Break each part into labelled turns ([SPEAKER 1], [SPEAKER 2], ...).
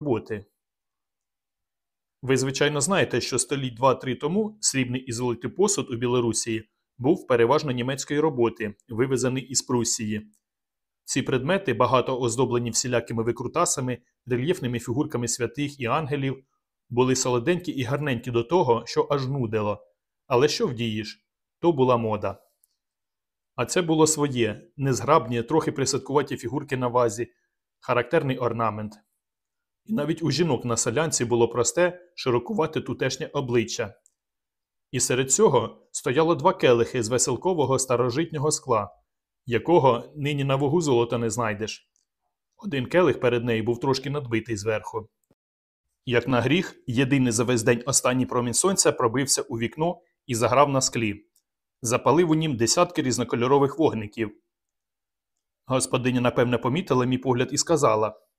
[SPEAKER 1] роботи. Ви, звичайно, знаєте, що століть два-три тому срібний і золотий посуд у Білорусі був переважно німецької роботи, вивезений із Пруссії. Ці предмети, багато оздоблені всілякими викрутасами, рельєфними фігурками святих і ангелів, були солоденькі і гарненькі до того, що аж нудило. Але що вдієш? То була мода. А це було своє, незграбні, трохи присадкуваті фігурки на вазі, характерний орнамент. І навіть у жінок на солянці було просте, широкувате тутешнє обличчя. І серед цього стояло два келихи з веселкового старожитнього скла, якого нині на вагу золота не знайдеш. Один келих перед нею був трошки надбитий зверху. Як на гріх, єдиний за весь день останній промінь сонця пробився у вікно і заграв на склі. Запалив у нім десятки різнокольорових вогників. Господиня, напевне, помітила мій погляд і сказала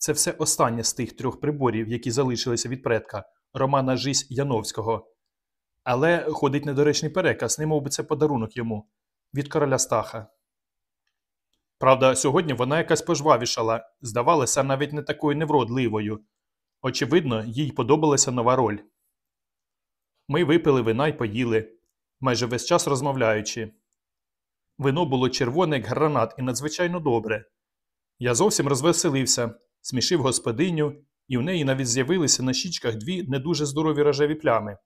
[SPEAKER 1] це все останнє з тих трьох приборів, які залишилися від предка Романа Жись Яновського. Але ходить недоречний переказ, не би це подарунок йому від короля Стаха. Правда, сьогодні вона якась пожвавішала, здавалася навіть не такою невродливою. Очевидно, їй подобалася нова роль. Ми випили вина й поїли, майже весь час розмовляючи. Вино було червоне, як гранат, і надзвичайно добре. Я зовсім розвеселився, смішив господиню, і в неї навіть з'явилися на щічках дві не дуже здорові рожеві плями.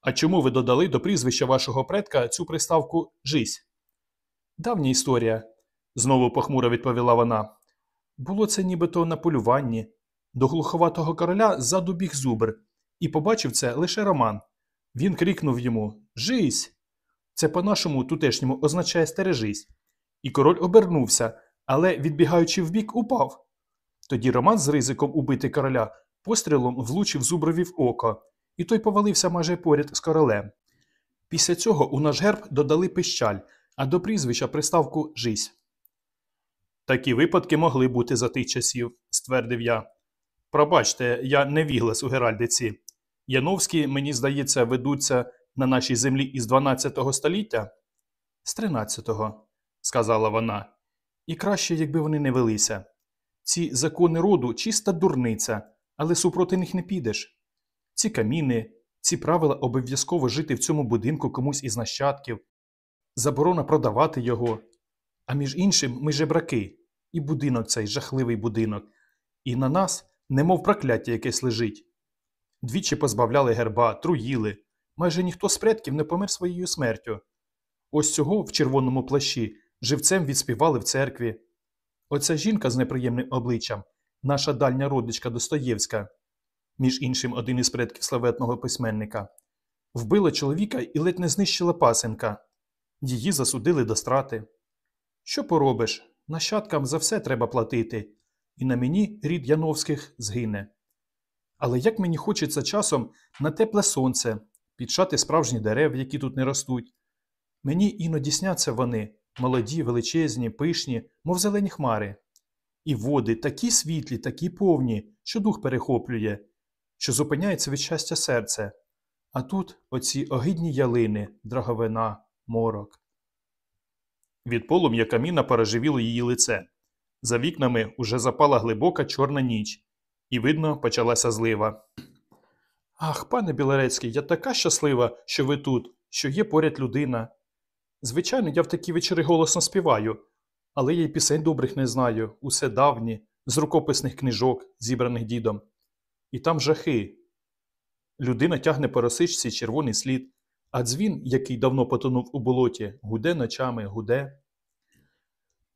[SPEAKER 1] А чому ви додали до прізвища вашого предка цю приставку Жись? Давня історія, знову похмуро відповіла вона. Було це нібито на полюванні. До глуховатого короля ззаду біг зубр, і побачив це лише Роман. Він крикнув йому Жись! Це по-нашому тутешньому означає стережись. І король обернувся, але, відбігаючи вбік, упав. Тоді Роман з ризиком убити короля пострілом влучив зуброві в око, і той повалився майже поряд з королем. Після цього у наш герб додали пищаль, а до прізвища приставку Жись. Такі випадки могли бути за тих часів, ствердив я. Пробачте, я не віглас у Геральдиці. Яновські, мені здається, ведуться на нашій землі із 12 століття? З 13-го, сказала вона. І краще, якби вони не велися. Ці закони роду чиста дурниця, але супроти них не підеш. Ці каміни, ці правила обов'язково жити в цьому будинку комусь із нащадків, заборона продавати його. А між іншим, ми жебраки, і будинок цей жахливий будинок, і на нас, немов прокляття якесь лежить. Двічі позбавляли герба, труїли. Майже ніхто з предків не помер своєю смертю. Ось цього в червоному плащі живцем відспівали в церкві. Оця жінка з неприємним обличчям, наша дальня родичка Достоєвська, між іншим один із предків славетного письменника, вбила чоловіка і ледь не знищила пасенка. Її засудили до страти. Що поробиш? Нащадкам за все треба платити, і на мені рід Яновських згине. Але як мені хочеться часом на тепле сонце, підшати справжні дерев, які тут не ростуть. Мені іноді сняться вони, молоді, величезні, пишні, мов зелені хмари. І води такі світлі, такі повні, що дух перехоплює, що зупиняється від щастя серце. А тут оці огидні ялини, драговина, морок. Від полум'я каміна переживіло її лице. За вікнами уже запала глибока чорна ніч, і, видно, почалася злива. Ах, пане Білорецький, я така щаслива, що ви тут, що є поряд людина. Звичайно, я в такі вечори голосно співаю, але я й пісень добрих не знаю, усе давні, з рукописних книжок, зібраних дідом. І там жахи. Людина тягне по росичці червоний слід, а дзвін, який давно потонув у болоті, гуде ночами, гуде.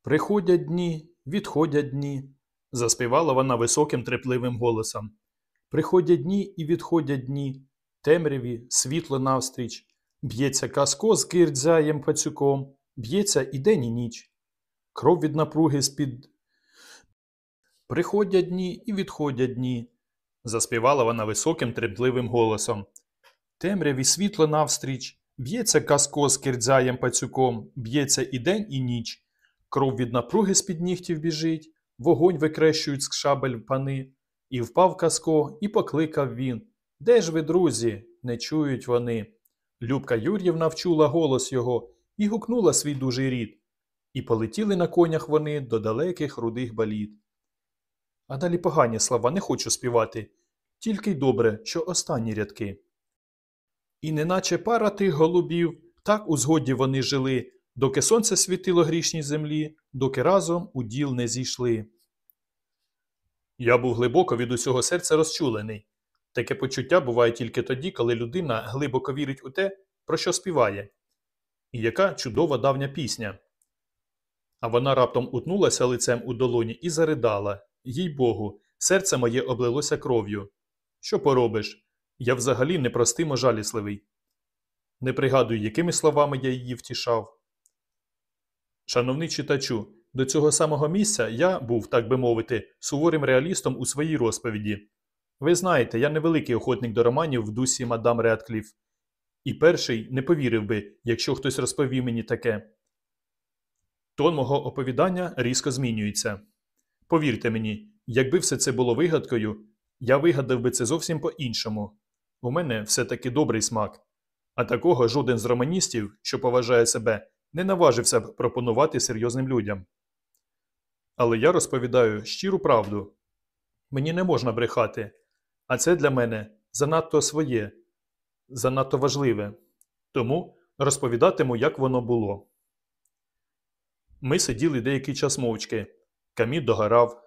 [SPEAKER 1] Приходять дні, відходять дні, заспівала вона високим трепливим голосом. Приходять дні і відходять дні, темряві, світло навстріч, б'ється каско з кирдзяєм пацюком, б'ється і день і ніч. Кров від напруги з-під. Приходять дні і відходять дні, заспівала вона високим трепливим голосом. Темряві світло навстріч, б'ється каско з кирдзяєм пацюком, б'ється і день і ніч. Кров від напруги з-під нігтів біжить, вогонь викрещують з шабель пани. І впав Каско, і покликав він Де ж ви, друзі? Не чують вони. Любка Юр'ївна вчула голос його і гукнула свій дужий рід. І полетіли на конях вони до далеких рудих баліт. А далі погані слова не хочу співати. Тільки й добре, що останні рядки. І неначе пара тих голубів, так у згоді вони жили, доки сонце світило грішній землі, доки разом у діл не зійшли. Я був глибоко від усього серця розчулений. Таке почуття буває тільки тоді, коли людина глибоко вірить у те, про що співає. І яка чудова давня пісня. А вона раптом утнулася лицем у долоні і заридала. Їй Богу, серце моє облилося кров'ю. Що поробиш? Я взагалі непростимо жалісливий. Не пригадую, якими словами я її втішав. Шановний читачу, до цього самого місця я був, так би мовити, суворим реалістом у своїй розповіді. Ви знаєте, я невеликий охотник до романів в дусі мадам Реадкліф. І перший не повірив би, якщо хтось розповів мені таке. Тон мого оповідання різко змінюється. Повірте мені, якби все це було вигадкою, я вигадав би це зовсім по-іншому. У мене все таки добрий смак. А такого жоден з романістів, що поважає себе, не наважився б пропонувати серйозним людям. Але я розповідаю щиру правду. Мені не можна брехати, а це для мене занадто своє, занадто важливе. Тому розповідатиму, як воно було. Ми сиділи деякий час мовчки. Камін догорав.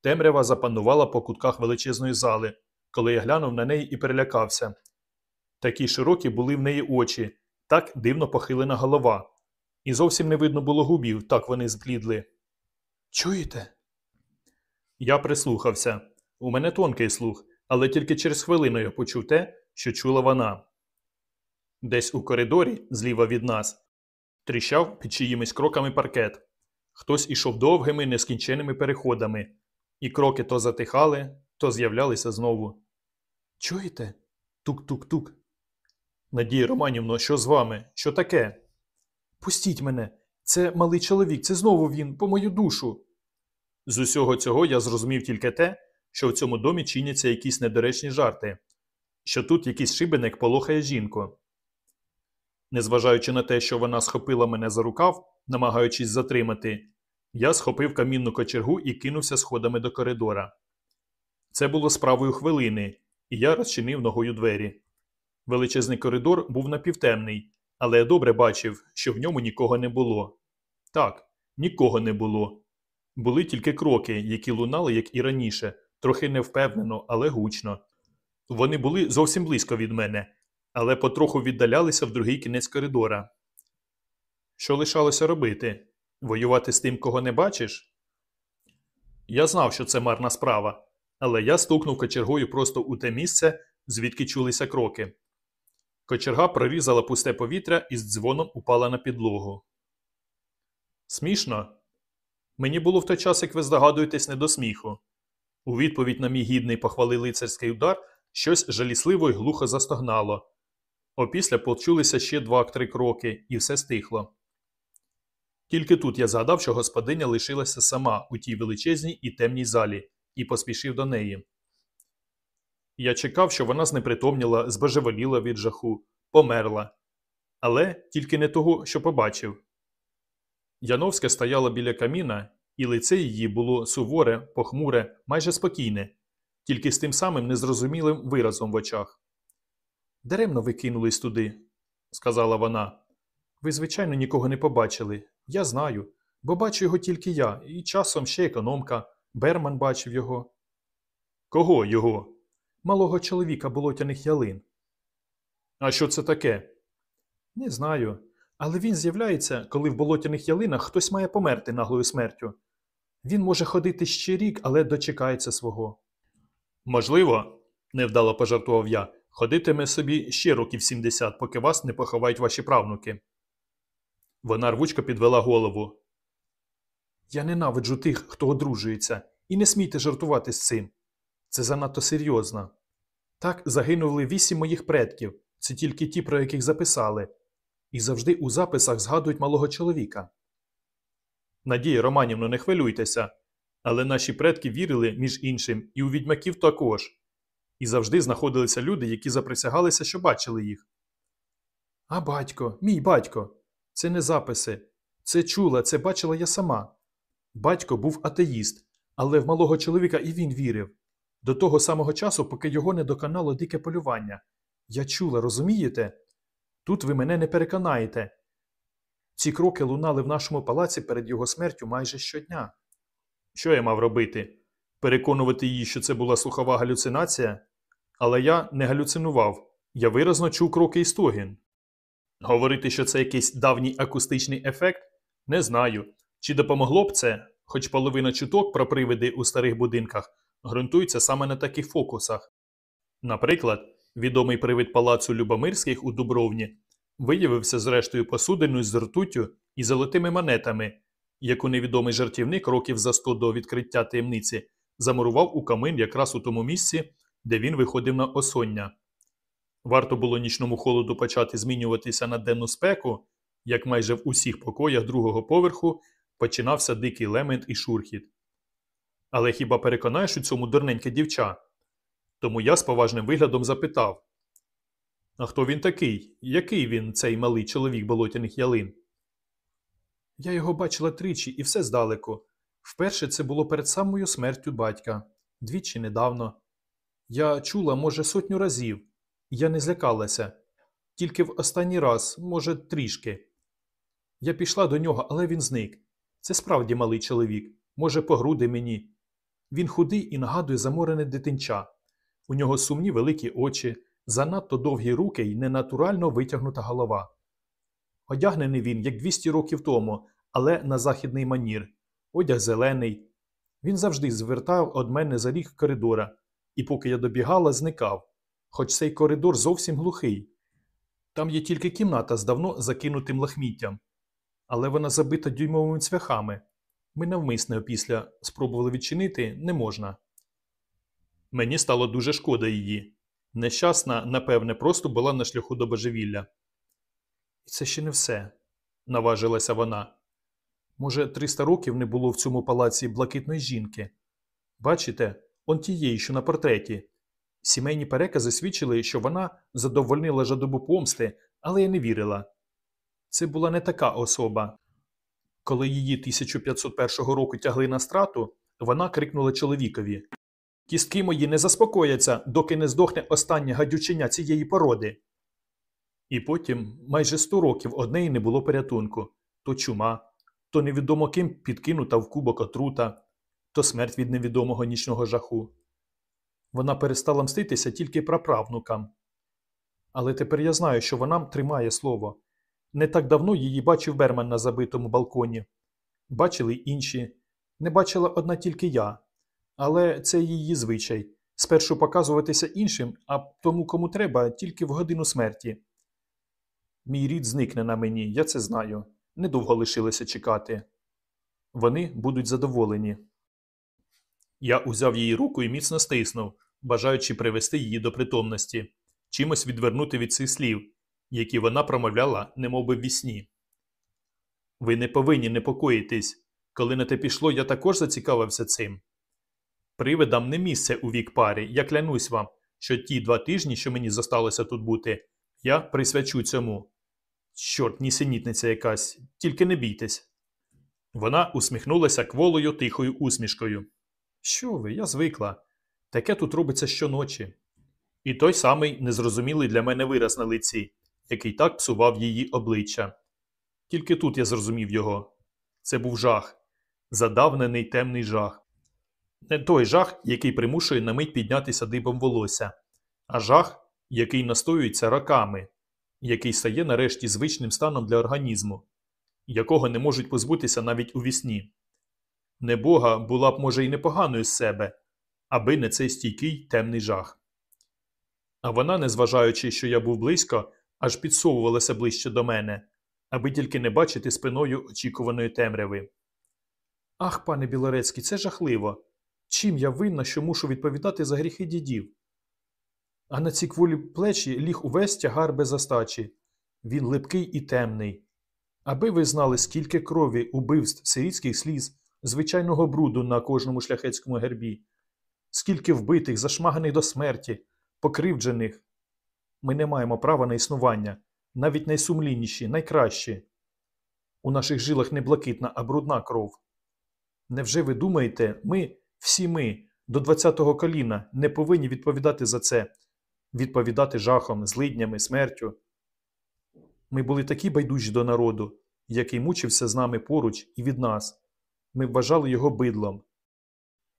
[SPEAKER 1] Темрява запанувала по кутках величезної зали, коли я глянув на неї і перелякався. Такі широкі були в неї очі, так дивно похилена голова. І зовсім не видно було губів, так вони зблідли. Чуєте? Я прислухався. У мене тонкий слух, але тільки через хвилину я почув те, що чула вона. Десь у коридорі, зліва від нас, тріщав під чиїмись кроками паркет. Хтось ішов довгими, нескінченими переходами, і кроки то затихали, то з'являлися знову. Чуєте? Тук-тук-тук. Надія Романівно, що з вами? Що таке? Пустіть мене. Це малий чоловік, це знову він, по мою душу. З усього цього я зрозумів тільки те, що в цьому домі чиняться якісь недоречні жарти, що тут якийсь шибеник полохає жінку. Незважаючи на те, що вона схопила мене за рукав, намагаючись затримати, я схопив камінну кочергу і кинувся сходами до коридора. Це було справою хвилини, і я розчинив ногою двері. Величезний коридор був напівтемний, але я добре бачив, що в ньому нікого не було. Так, нікого не було. Були тільки кроки, які лунали, як і раніше, трохи невпевнено, але гучно. Вони були зовсім близько від мене, але потроху віддалялися в другий кінець коридора. Що лишалося робити? Воювати з тим, кого не бачиш? Я знав, що це марна справа, але я стукнув кочергою просто у те місце, звідки чулися кроки. Кочерга прорізала пусте повітря і з дзвоном упала на підлогу. Смішно? Мені було в той час, як ви здогадуєтесь, не до сміху. У відповідь на мій гідний похвали лицарський удар щось жалісливо й глухо застогнало. Опісля почулися ще два-три кроки, і все стихло. Тільки тут я згадав, що господиня лишилася сама у тій величезній і темній залі, і поспішив до неї. Я чекав, що вона знепритомніла, збожеволіла від жаху, померла. Але тільки не того, що побачив. Яновська стояла біля каміна, і лице її було суворе, похмуре, майже спокійне, тільки з тим самим незрозумілим виразом в очах. Даремно ви кинулись туди, сказала вона. Ви, звичайно, нікого не побачили. Я знаю, бо бачу його тільки я, і часом ще економка. Берман бачив його. Кого його? Малого чоловіка болотяних ялин. А що це таке? Не знаю. Але він з'являється, коли в болотяних ялинах хтось має померти наглою смертю. Він може ходити ще рік, але дочекається свого. Можливо, невдало пожартував я, ходитиме собі ще років 70, поки вас не поховають ваші правнуки. Вона рвучко підвела голову. Я ненавиджу тих, хто одружується, і не смійте жартувати з цим. Це занадто серйозно. Так загинули вісім моїх предків, це тільки ті, про яких записали, і завжди у записах згадують малого чоловіка. Надія Романівно, не хвилюйтеся, але наші предки вірили, між іншим, і у відьмаків також, і завжди знаходилися люди, які заприсягалися, що бачили їх. А батько, мій батько, це не записи. Це чула, це бачила я сама. Батько був атеїст, Але в малого чоловіка і він вірив. До того самого часу, поки його не доконало дике полювання. Я чула, розумієте? Тут ви мене не переконаєте. Ці кроки лунали в нашому палаці перед його смертю майже щодня. Що я мав робити? Переконувати її, що це була слухова галюцинація? Але я не галюцинував. Я виразно чув кроки і стогін. Говорити, що це якийсь давній акустичний ефект? Не знаю. Чи допомогло б це, хоч половина чуток про привиди у старих будинках ґрунтується саме на таких фокусах. Наприклад, відомий привид палацу Любомирських у Дубровні виявився зрештою посудиною з ртуттю і золотими монетами, яку невідомий жартівник років за сто до відкриття таємниці замурував у камин якраз у тому місці, де він виходив на осоння. Варто було нічному холоду почати змінюватися на денну спеку, як майже в усіх покоях другого поверху починався дикий лемент і шурхіт. Але хіба переконаєш у цьому дурненьке дівча? Тому я з поважним виглядом запитав А хто він такий? Який він, цей малий чоловік болотяних ялин? Я його бачила тричі і все здалеку. Вперше це було перед самою смертю батька, двічі недавно. Я чула, може, сотню разів. Я не злякалася. Тільки в останній раз, може, трішки. Я пішла до нього, але він зник. Це справді малий чоловік, може, по груди мені. Він худий і нагадує заморене дитинча. У нього сумні великі очі, занадто довгі руки й ненатурально витягнута голова. Одягнений він, як 200 років тому, але на західний манір, одяг зелений. Він завжди звертав од мене за ріг коридора, і поки я добігала, зникав, хоч цей коридор зовсім глухий. Там є тільки кімната з давно закинутим лахміттям, але вона забита дюймовими цвяхами. Ми навмисне опісля спробували відчинити не можна. Мені стало дуже шкода її. Нещасна, напевне, просто була на шляху до божевілля. І це ще не все, наважилася вона. Може, 300 років не було в цьому палаці блакитної жінки. Бачите, он тієї, що на портреті. Сімейні перекази свідчили, що вона задовольнила жадобу помсти, але я не вірила. Це була не така особа. Коли її 1501 року тягли на страту, вона крикнула чоловікові Кістки мої не заспокояться, доки не здохне останнє гадюченя цієї породи. І потім майже сто років однеї не було порятунку то чума, то невідомо ким підкинута в кубок отрута, то смерть від невідомого нічного жаху. Вона перестала мститися тільки праправнукам. Але тепер я знаю, що вона тримає слово. Не так давно її бачив Берман на забитому балконі. Бачили інші. Не бачила одна тільки я. Але це її звичай спершу показуватися іншим, а тому, кому треба, тільки в годину смерті. Мій рід зникне на мені, я це знаю. Недовго лишилося чекати. Вони будуть задоволені. Я узяв її руку і міцно стиснув, бажаючи привести її до притомності, чимось відвернути від цих слів, які вона промовляла, немовби в вісні. Ви не повинні непокоїтись. Коли на те пішло, я також зацікавився цим. Привидам не місце у вік парі, я клянусь вам, що ті два тижні, що мені зосталося тут бути, я присвячу цьому. Чорт, нісенітниця якась, тільки не бійтесь. Вона усміхнулася кволою тихою усмішкою. Що ви, я звикла. Таке тут робиться щоночі. І той самий незрозумілий для мене вираз на лиці, який так псував її обличчя. Тільки тут я зрозумів його. Це був жах, задавнений темний жах. Не той жах, який примушує на мить піднятися дибом волосся, а жах, який настоюється роками, який стає нарешті звичним станом для організму, якого не можуть позбутися навіть у вісні. Небога була б, може, й непоганою з себе, аби не цей стійкий темний жах. А вона, незважаючи, що я був близько, аж підсовувалася ближче до мене, аби тільки не бачити спиною очікуваної темряви. Ах, пане Білорецький, це жахливо. Чим я винна, що мушу відповідати за гріхи дідів? А на ці кволі плечі ліг увесь тягар без остачі. Він липкий і темний. Аби ви знали, скільки крові, убивств, сирітських сліз, звичайного бруду на кожному шляхетському гербі, скільки вбитих, зашмаганих до смерті, покривджених. Ми не маємо права на існування, навіть найсумлінніші, найкращі. У наших жилах не блакитна, а брудна кров. Невже ви думаєте, ми, Всі ми до 20-го коліна не повинні відповідати за це, відповідати жахом, злиднями, смертю. Ми були такі байдужі до народу, який мучився з нами поруч і від нас. Ми вважали його бидлом.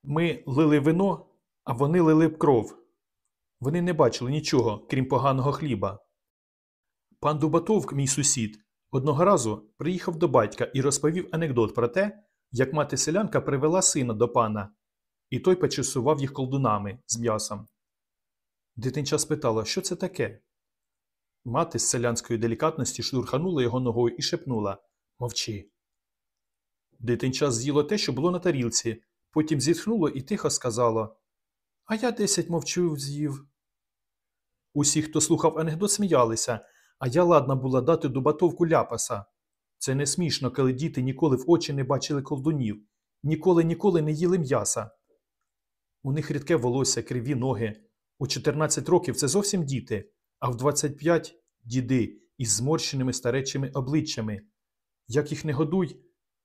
[SPEAKER 1] Ми лили вино, а вони лили б кров. Вони не бачили нічого, крім поганого хліба. Пан Дубатовк, мій сусід, одного разу приїхав до батька і розповів анекдот про те, як мати селянка привела сина до пана, і той почасував їх колдунами з м'ясом. Дитинча спитала, що це таке? Мати з селянської делікатності штурханула його ногою і шепнула Мовчи. Дитинча з'їло те, що було на тарілці, потім зітхнуло і тихо сказало А я десять мовчу з'їв. Усі, хто слухав анекдот, сміялися, а я ладна була дати дубатовку ляпаса. Це не смішно, коли діти ніколи в очі не бачили колдунів, ніколи ніколи не їли м'яса. У них рідке волосся, криві ноги. У 14 років це зовсім діти, а в 25 діди із зморщеними старечими обличчями. Як їх не годуй,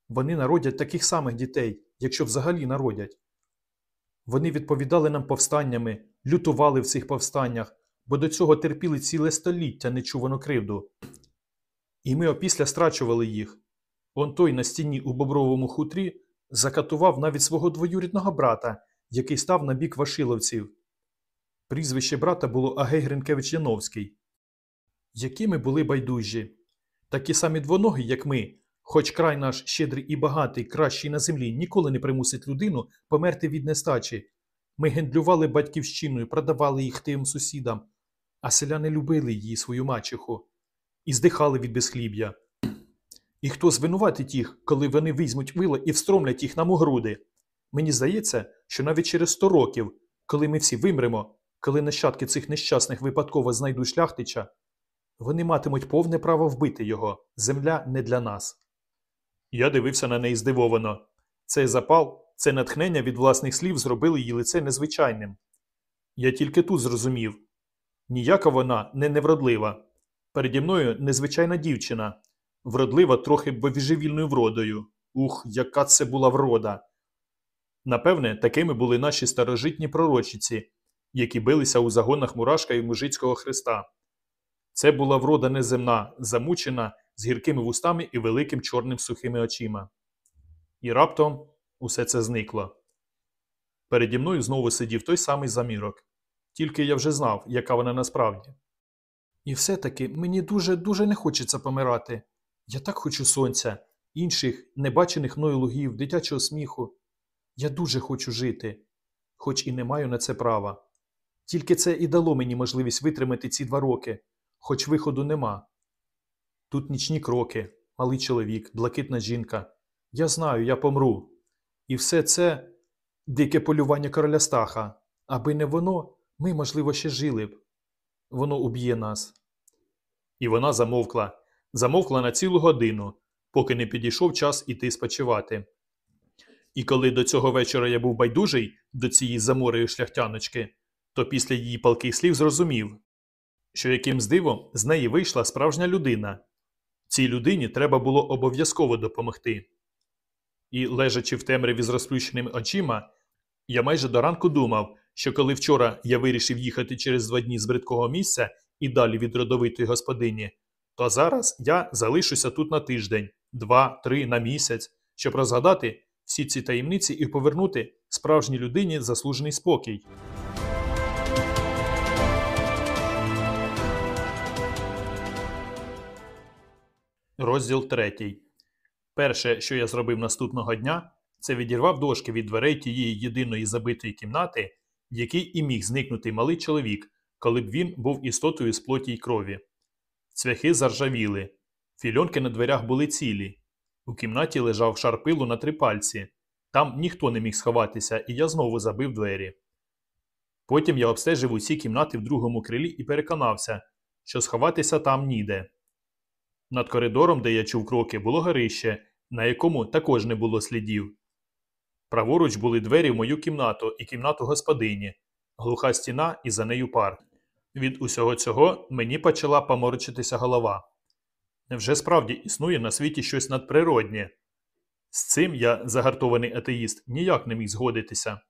[SPEAKER 1] вони народять таких самих дітей, якщо взагалі народять. Вони відповідали нам повстаннями, лютували в цих повстаннях, бо до цього терпіли ціле століття нечувану кривду. І ми опісля страчували їх. Он той на стіні у бобровому хутрі закатував навіть свого двоюрідного брата, який став на бік вашиловців. Прізвище брата було Агей Гринкевич Яновський. Які ми були байдужі. Такі самі двоногі, як ми, хоч край наш щедрий і багатий, кращий на землі, ніколи не примусить людину померти від нестачі. Ми гендлювали батьківщиною, продавали їх тим сусідам, а селяни любили її свою мачеху і здихали від безхліб'я. І хто звинуватить їх, коли вони візьмуть вило і встромлять їх нам у груди? Мені здається, що навіть через сто років, коли ми всі вимремо, коли нащадки цих нещасних випадково знайдуть шляхтича, вони матимуть повне право вбити його. Земля не для нас. Я дивився на неї здивовано. Цей запал, це натхнення від власних слів зробили її лице незвичайним. Я тільки тут зрозумів ніяка вона не невродлива. Переді мною незвичайна дівчина, вродлива трохи божевільною вродою. Ух, яка це була врода! Напевне, такими були наші старожитні пророчиці, які билися у загонах Мурашка і Мужицького Христа. Це була врода неземна, замучена, з гіркими вустами і великим чорним сухими очима. І раптом усе це зникло. Переді мною знову сидів той самий замірок. Тільки я вже знав, яка вона насправді. І все-таки мені дуже-дуже не хочеться помирати. Я так хочу сонця, інших, небачених мною лугів, дитячого сміху. Я дуже хочу жити, хоч і не маю на це права. Тільки це і дало мені можливість витримати ці два роки, хоч виходу нема. Тут нічні кроки, малий чоловік, блакитна жінка. Я знаю, я помру. І все це дике полювання короля Стаха. Аби не воно, ми, можливо, ще жили б. Воно уб'є нас. І вона замовкла, замовкла на цілу годину, поки не підійшов час іти спочивати. І коли до цього вечора я був байдужий до цієї замореї шляхтяночки, то після її палких слів зрозумів, що якимсь дивом з неї вийшла справжня людина. Цій людині треба було обов'язково допомогти. І, лежачи в темряві з розплющеними очима, я майже до ранку думав, що коли вчора я вирішив їхати через два дні з бридкого місця і далі від родовитої господині, то зараз я залишуся тут на тиждень, два, три на місяць, щоб розгадати всі ці таємниці і повернути справжній людині заслужений спокій. Розділ третій. Перше, що я зробив наступного дня, це відірвав дошки від дверей тієї єдиної забитої кімнати, в якій і міг зникнути малий чоловік, коли б він був істотою з плоті й крові. Цвяхи заржавіли, фільонки на дверях були цілі. У кімнаті лежав шар пилу на три пальці. Там ніхто не міг сховатися, і я знову забив двері. Потім я обстежив усі кімнати в другому крилі і переконався, що сховатися там ніде. Над коридором, де я чув кроки, було горище, на якому також не було слідів. Праворуч були двері в мою кімнату і кімнату господині, глуха стіна і за нею пар. Від усього цього мені почала поморочитися голова. Невже справді існує на світі щось надприроднє? З цим я, загартований атеїст, ніяк не міг згодитися.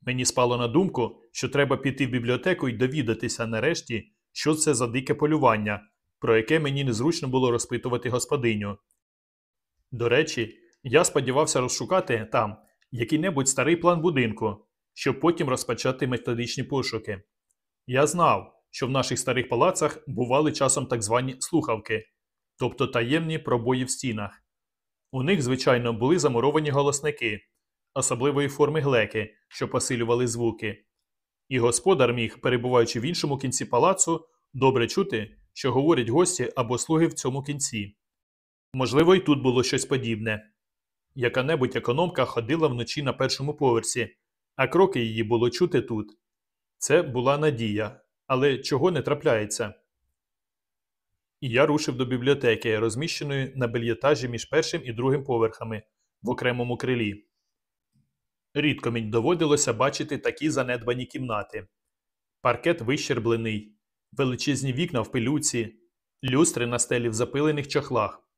[SPEAKER 1] Мені спало на думку, що треба піти в бібліотеку і довідатися нарешті, що це за дике полювання, про яке мені незручно було розпитувати господиню. До речі, я сподівався розшукати там який-небудь старий план будинку, щоб потім розпочати методичні пошуки. Я знав, що в наших старих палацах бували часом так звані слухавки, тобто таємні пробої в стінах. У них, звичайно, були замуровані голосники, особливої форми глеки, що посилювали звуки. І господар міг, перебуваючи в іншому кінці палацу, добре чути, що говорять гості або слуги в цьому кінці. Можливо, і тут було щось подібне. Яка-небудь економка ходила вночі на першому поверсі, а кроки її було чути тут. Це була надія, але чого не трапляється. І я рушив до бібліотеки, розміщеної на бельєтажі між першим і другим поверхами в окремому крилі. Рідко мені доводилося бачити такі занедбані кімнати. Паркет вищерблений, величезні вікна в пилюці, люстри на стелі в запилених чохлах.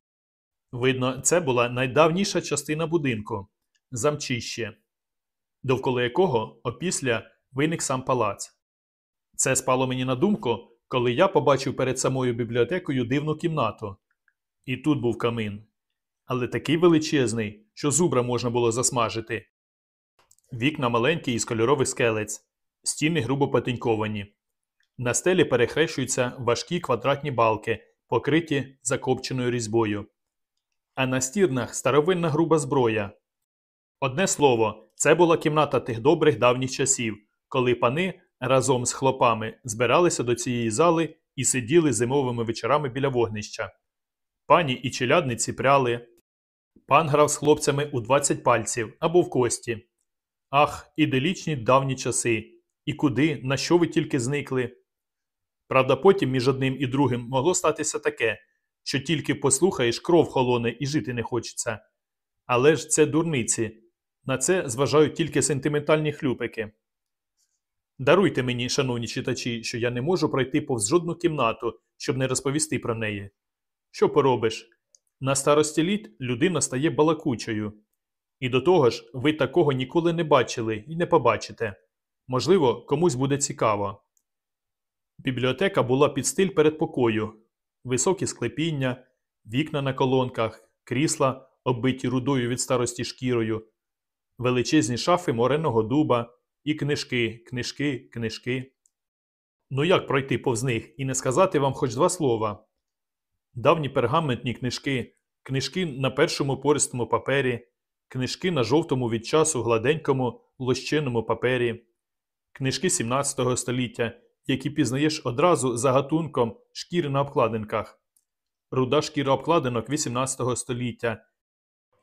[SPEAKER 1] Видно, це була найдавніша частина будинку замчище, довкола якого опісля виник сам палац. Це спало мені на думку, коли я побачив перед самою бібліотекою дивну кімнату. І тут був камин. Але такий величезний, що зубра можна було засмажити. Вікна маленькі із кольорових скелець, стіни грубо потиньковані. На стелі перехрещуються важкі квадратні балки, покриті закопченою різьбою. А на стірнах старовинна груба зброя. Одне слово, це була кімната тих добрих давніх часів, коли пани разом з хлопами збиралися до цієї зали і сиділи зимовими вечорами біля вогнища. Пані і челядниці пряли. Пан грав з хлопцями у 20 пальців або в кості. Ах, іделічні давні часи. І куди, на що ви тільки зникли? Правда, потім між одним і другим могло статися таке, що тільки послухаєш, кров холоне і жити не хочеться. Але ж це дурниці. На це зважають тільки сентиментальні хлюпики. Даруйте мені, шановні читачі, що я не можу пройти повз жодну кімнату, щоб не розповісти про неї. Що поробиш? На старості літ людина стає балакучою. І до того ж, ви такого ніколи не бачили і не побачите. Можливо, комусь буде цікаво. Бібліотека була під стиль передпокою, високі склепіння, вікна на колонках, крісла, оббиті рудою від старості шкірою, величезні шафи мореного дуба і книжки, книжки, книжки. Ну як пройти повз них і не сказати вам хоч два слова? Давні пергаментні книжки, книжки на першому пористому папері, книжки на жовтому від часу гладенькому лощиному папері, книжки 17 століття, які пізнаєш одразу за гатунком шкіри на обкладинках, руда шкіра обкладинок 18 століття,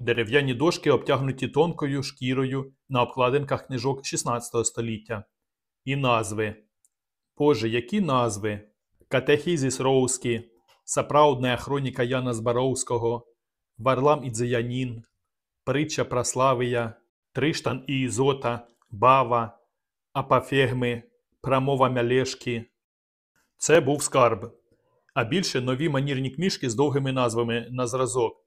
[SPEAKER 1] дерев'яні дошки обтягнуті тонкою шкірою на обкладинках книжок 16 століття. І назви. Боже, які назви? Катехізіс Роузкі, Саправдна хроніка Яна Збаровського, Варлам і Дзеянін, Притча Праславія, Триштан і Ізота, Бава, Апафегми, Прамова Мялешки. Це був скарб. А більше нові манірні книжки з довгими назвами на зразок.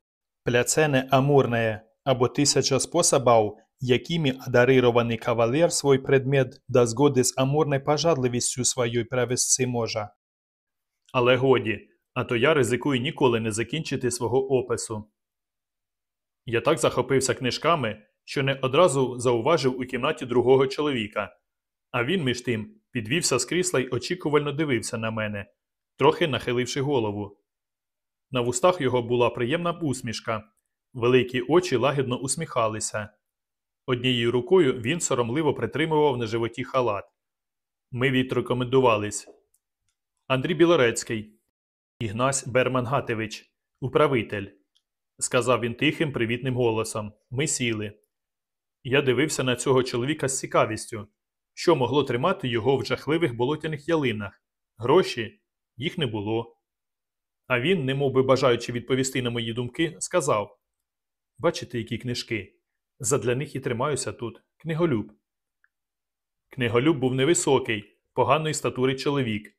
[SPEAKER 1] Пляцене амурне або тисяча способів, якими одарирований кавалер свой предмет до згоди з амурною пожадливістю своєї привести може. Але годі, а то я ризикую ніколи не закінчити свого опису. Я так захопився книжками, що не одразу зауважив у кімнаті другого чоловіка, а він, між тим, підвівся з крісла й очікувально дивився на мене, трохи нахиливши голову. На вустах його була приємна усмішка, великі очі лагідно усміхалися. Однією рукою він соромливо притримував на животі халат. Ми відрекомендувались. Андрій Білорецький, Ігнась Берман Гатевич, управитель, сказав він тихим, привітним голосом. Ми сіли. Я дивився на цього чоловіка з цікавістю, що могло тримати його в жахливих болотяних ялинах. Гроші їх не було. А він, немов би бажаючи відповісти на мої думки, сказав Бачите, які книжки. Задля них і тримаюся тут. Книголюб. Книголюб був невисокий, поганої статури чоловік.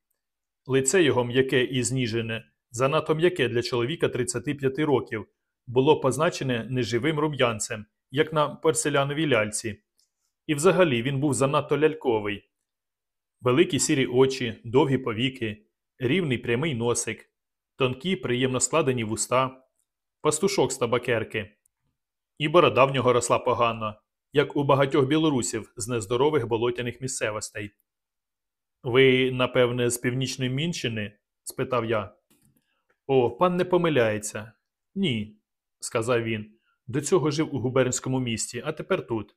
[SPEAKER 1] Лице його м'яке і зніжене, занадто м'яке для чоловіка 35 років, було позначене неживим рум'янцем, як на порселяновій ляльці. І взагалі він був занадто ляльковий. Великі сірі очі, довгі повіки, рівний прямий носик, тонкі, приємно складені вуста, пастушок з табакерки. І борода в нього росла погано, як у багатьох білорусів з нездорових болотяних місцевостей. Ви, напевне, з північної Мінщини? спитав я. О, пан не помиляється. Ні, сказав він. До цього жив у губернському місті, а тепер тут.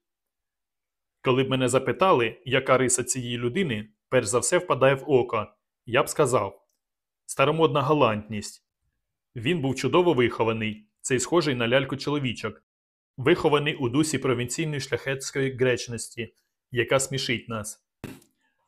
[SPEAKER 1] Коли б мене запитали, яка риса цієї людини, перш за все впадає в око, я б сказав старомодна галантність. Він був чудово вихований, цей схожий на ляльку чоловічок, вихований у дусі провінційної шляхетської гречності, яка смішить нас.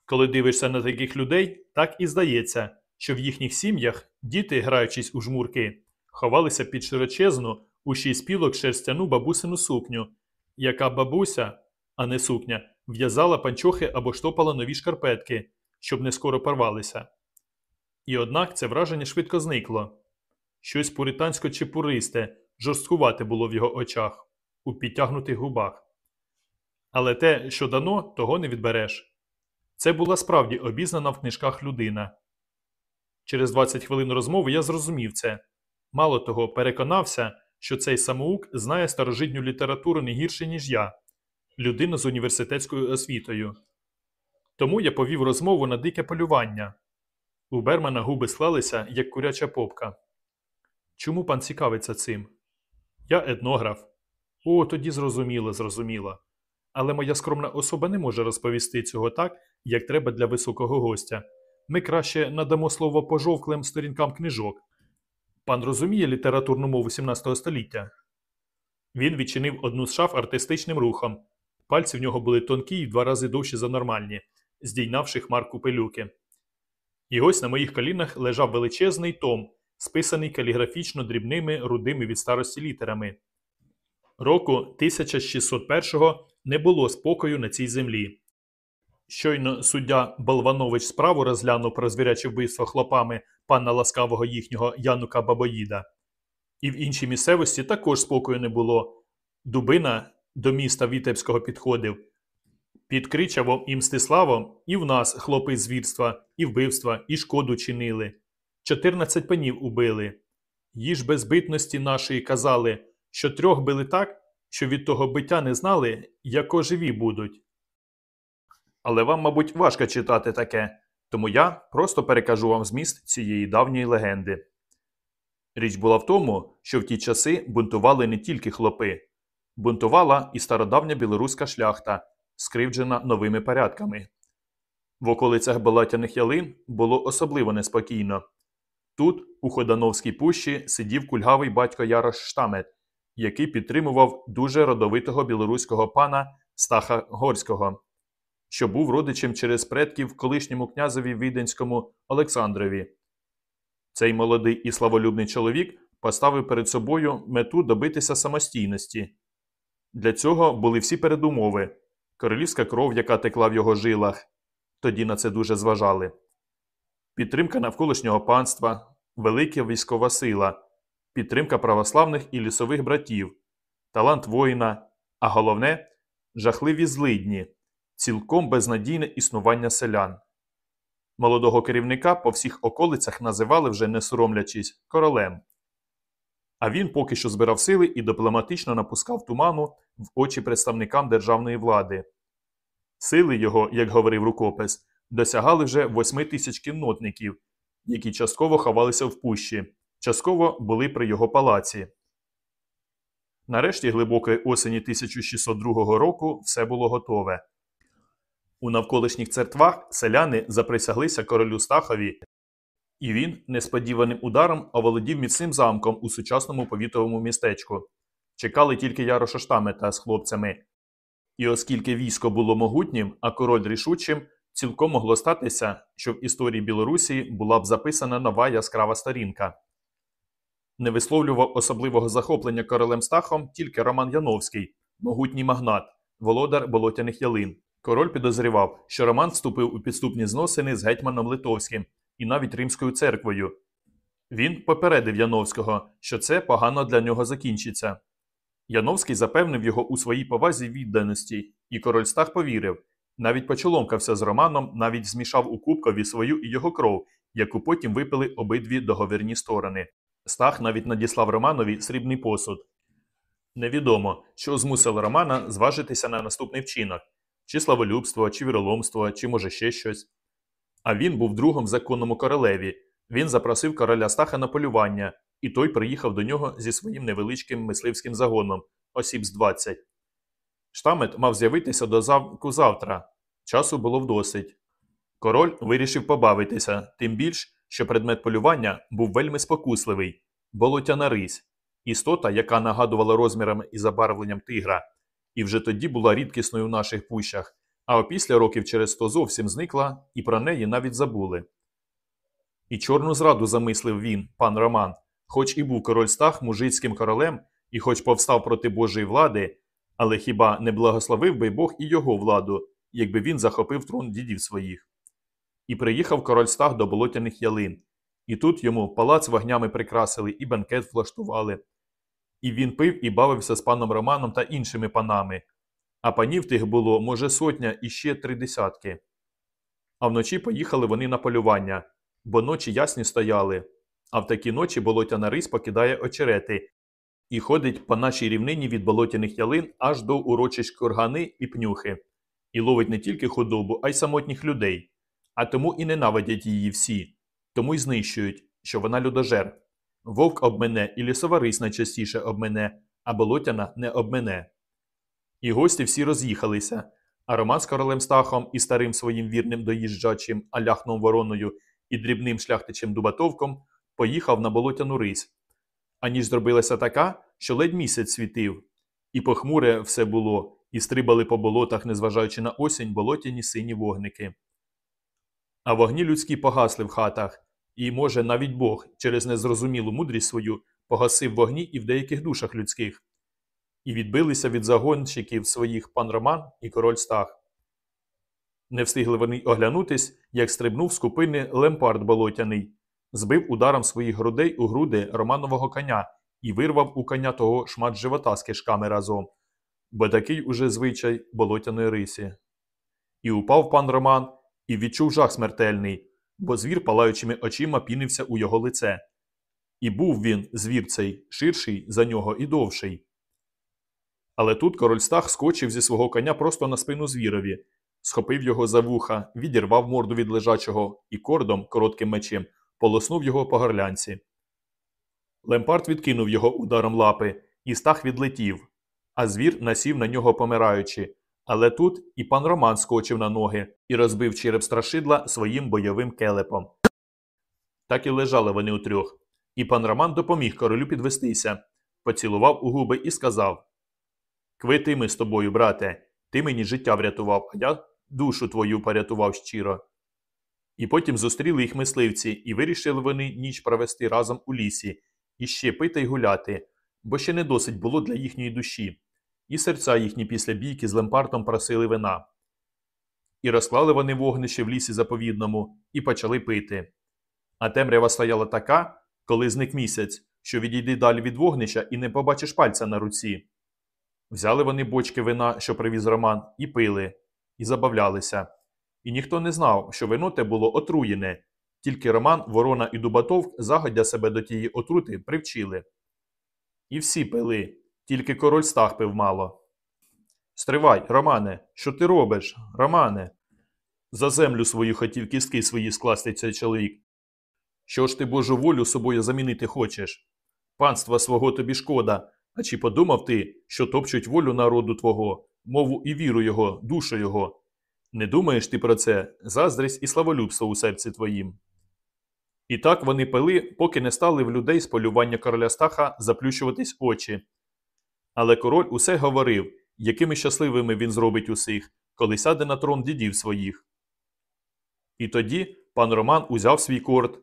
[SPEAKER 1] Коли дивишся на таких людей, так і здається, що в їхніх сім'ях діти, граючись у жмурки, ховалися під широчезну у шість пілок шерстяну бабусину сукню, яка бабуся, а не сукня, в'язала панчохи або штопала нові шкарпетки, щоб не скоро порвалися. І однак це враження швидко зникло. Щось пуритансько чепуристе, жорсткувате було в його очах, у підтягнутих губах. Але те, що дано, того не відбереш. Це була справді обізнана в книжках людина. Через 20 хвилин розмови я зрозумів це. Мало того, переконався, що цей самоук знає старожитню літературу не гірше, ніж я, людина з університетською освітою. Тому я повів розмову на дике полювання. У Бермана губи склалися, як куряча попка. Чому пан цікавиться цим? Я етнограф. О, тоді зрозуміло, зрозуміло. Але моя скромна особа не може розповісти цього так, як треба для високого гостя. Ми краще надамо слово пожовклим сторінкам книжок. Пан розуміє літературну мову 17 століття. Він відчинив одну з шаф артистичним рухом. Пальці в нього були тонкі і в два рази довші за нормальні, здійнявши хмарку пилюки. І ось на моїх колінах лежав величезний том, списаний каліграфічно дрібними рудими від старості літерами. Року 1601-го не було спокою на цій землі. Щойно суддя Болванович справу розглянув про звіряче вбивство хлопами пана ласкавого їхнього Янука Бабоїда. І в іншій місцевості також спокою не було. Дубина до міста Вітебського підходив. Під Кричавом і Мстиславом і в нас хлопи звірства, і вбивства, і шкоду чинили. Чотирнадцять панів убили. Їж безбитності нашої казали, що трьох били так, що від того биття не знали, яко живі будуть. Але вам, мабуть, важко читати таке, тому я просто перекажу вам зміст цієї давньої легенди. Річ була в тому, що в ті часи бунтували не тільки хлопи, бунтувала і стародавня білоруська шляхта, скривджена новими порядками. В околицях Балатяних ялин було особливо неспокійно. Тут, у Ходановській пущі, сидів кульгавий батько Ярош Штамет, який підтримував дуже родовитого білоруського пана Стаха Горського, що був родичем через предків колишньому князеві Віденському Олександрові. Цей молодий і славолюбний чоловік поставив перед собою мету добитися самостійності. Для цього були всі передумови королівська кров, яка текла в його жилах, тоді на це дуже зважали, підтримка навколишнього панства, велика військова сила, підтримка православних і лісових братів, талант воїна, а головне жахливі злидні, цілком безнадійне існування селян. Молодого керівника по всіх околицях називали вже не соромлячись королем. А він поки що збирав сили і дипломатично напускав туману в очі представникам державної влади. Сили його, як говорив рукопис, досягали вже 8 тисяч кіннотників, які частково ховалися в пущі, частково були при його палаці. Нарешті глибокої осені 1602 року все було готове. У навколишніх церквах селяни заприсяглися королю Стахові, і він несподіваним ударом оволодів міцним замком у сучасному повітовому містечку. Чекали тільки Яроша Штамета з хлопцями. І оскільки військо було могутнім, а король рішучим, цілком могло статися, що в історії Білорусі була б записана нова яскрава сторінка. Не висловлював особливого захоплення королем Стахом тільки Роман Яновський, могутній магнат, володар болотяних ялин. Король підозрював, що Роман вступив у підступні зносини з гетьманом Литовським і навіть Римською церквою. Він попередив Яновського, що це погано для нього закінчиться. Яновський запевнив його у своїй повазі відданості, і король Стах повірив. Навіть почоломкався з Романом, навіть змішав у кубкові свою і його кров, яку потім випили обидві договірні сторони. Стах навіть надіслав Романові срібний посуд. Невідомо, що змусило Романа зважитися на наступний вчинок чи славолюбство, чи віроломство, чи може ще щось. А він був другом законному королеві. Він запросив короля Стаха на полювання, і той приїхав до нього зі своїм невеличким мисливським загоном, осіб з 20. Штамет мав з'явитися до замку завтра. Часу було вдосить. Король вирішив побавитися, тим більш, що предмет полювання був вельми спокусливий болотяна рись, істота, яка нагадувала розмірами і забарвленням тигра, і вже тоді була рідкісною в наших пущах, а опісля років через сто зовсім зникла, і про неї навіть забули. І чорну зраду замислив він, пан Роман, хоч і був король Стах мужицьким королем, і хоч повстав проти Божої влади, але хіба не благословив би Бог і його владу, якби він захопив трон дідів своїх. І приїхав король Стах до болотяних ялин, і тут йому палац вогнями прикрасили і банкет влаштували. І він пив і бавився з паном Романом та іншими панами, а панів тих було, може, сотня і ще три десятки. А вночі поїхали вони на полювання, бо ночі ясні стояли, а в такі ночі болотяна рись покидає очерети і ходить по нашій рівнині від болотяних ялин аж до урочищ кургани і пнюхи, і ловить не тільки худобу, а й самотніх людей, а тому і ненавидять її всі, тому й знищують, що вона людожер. Вовк обмене і лісова рись найчастіше обмене, а болотяна не обмене. І гості всі роз'їхалися, а Роман з королем Стахом і старим своїм вірним доїжджачим Аляхном Вороною і дрібним шляхтичем Дубатовком поїхав на болотяну рись. А ніж зробилася така, що ледь місяць світив, і похмуре все було, і стрибали по болотах, незважаючи на осінь, болотяні сині вогники. А вогні людські погасли в хатах, і, може, навіть Бог через незрозумілу мудрість свою погасив вогні і в деяких душах людських. І відбилися від загонщиків своїх пан Роман і король Стах. Не встигли вони оглянутись, як стрибнув з купини лемпард болотяний, збив ударом своїх грудей у груди Романового коня і вирвав у коня того шмат живота з кишками разом, бо такий уже звичай болотяної рисі. І упав пан Роман і відчув жах смертельний, бо звір палаючими очима пінився у його лице. І був він, звір цей, ширший за нього і довший. Але тут король Стах скочив зі свого коня просто на спину звірові, схопив його за вуха, відірвав морду від лежачого і кордом, коротким мечем, полоснув його по горлянці. Лемпард відкинув його ударом лапи, і стах відлетів, а звір насів на нього помираючи. Але тут і пан Роман скочив на ноги і розбив череп страшидла своїм бойовим келепом. Так і лежали вони утрьох. І пан Роман допоміг королю підвестися, поцілував у губи і сказав Квити ми з тобою, брате, ти мені життя врятував, а я душу твою порятував щиро. І потім зустріли їх мисливці, і вирішили вони ніч провести разом у лісі, і ще пити й гуляти, бо ще не досить було для їхньої душі, і серця їхні після бійки з лемпартом просили вина. І розклали вони вогнище в лісі заповідному і почали пити. А темрява стояла така, коли зник місяць, що відійди далі від вогнища і не побачиш пальця на руці. Взяли вони бочки вина, що привіз Роман, і пили, і забавлялися. І ніхто не знав, що вино те було отруєне, тільки Роман, Ворона і Дубатов загодя себе до тієї отрути привчили. І всі пили, тільки король стах пив мало. Стривай, Романе, що ти робиш, Романе? За землю свою хотів кістки свої скласти цей чоловік. Що ж ти Божу волю собою замінити хочеш? Панства свого тобі шкода, а чи подумав ти, що топчуть волю народу твого, мову і віру його, душу його? Не думаєш ти про це, заздрість і славолюбство у серці твоїм. І так вони пили, поки не стали в людей з полювання короля Стаха заплющуватись очі. Але король усе говорив, якими щасливими він зробить усіх, коли сяде на трон дідів своїх. І тоді пан Роман узяв свій корт,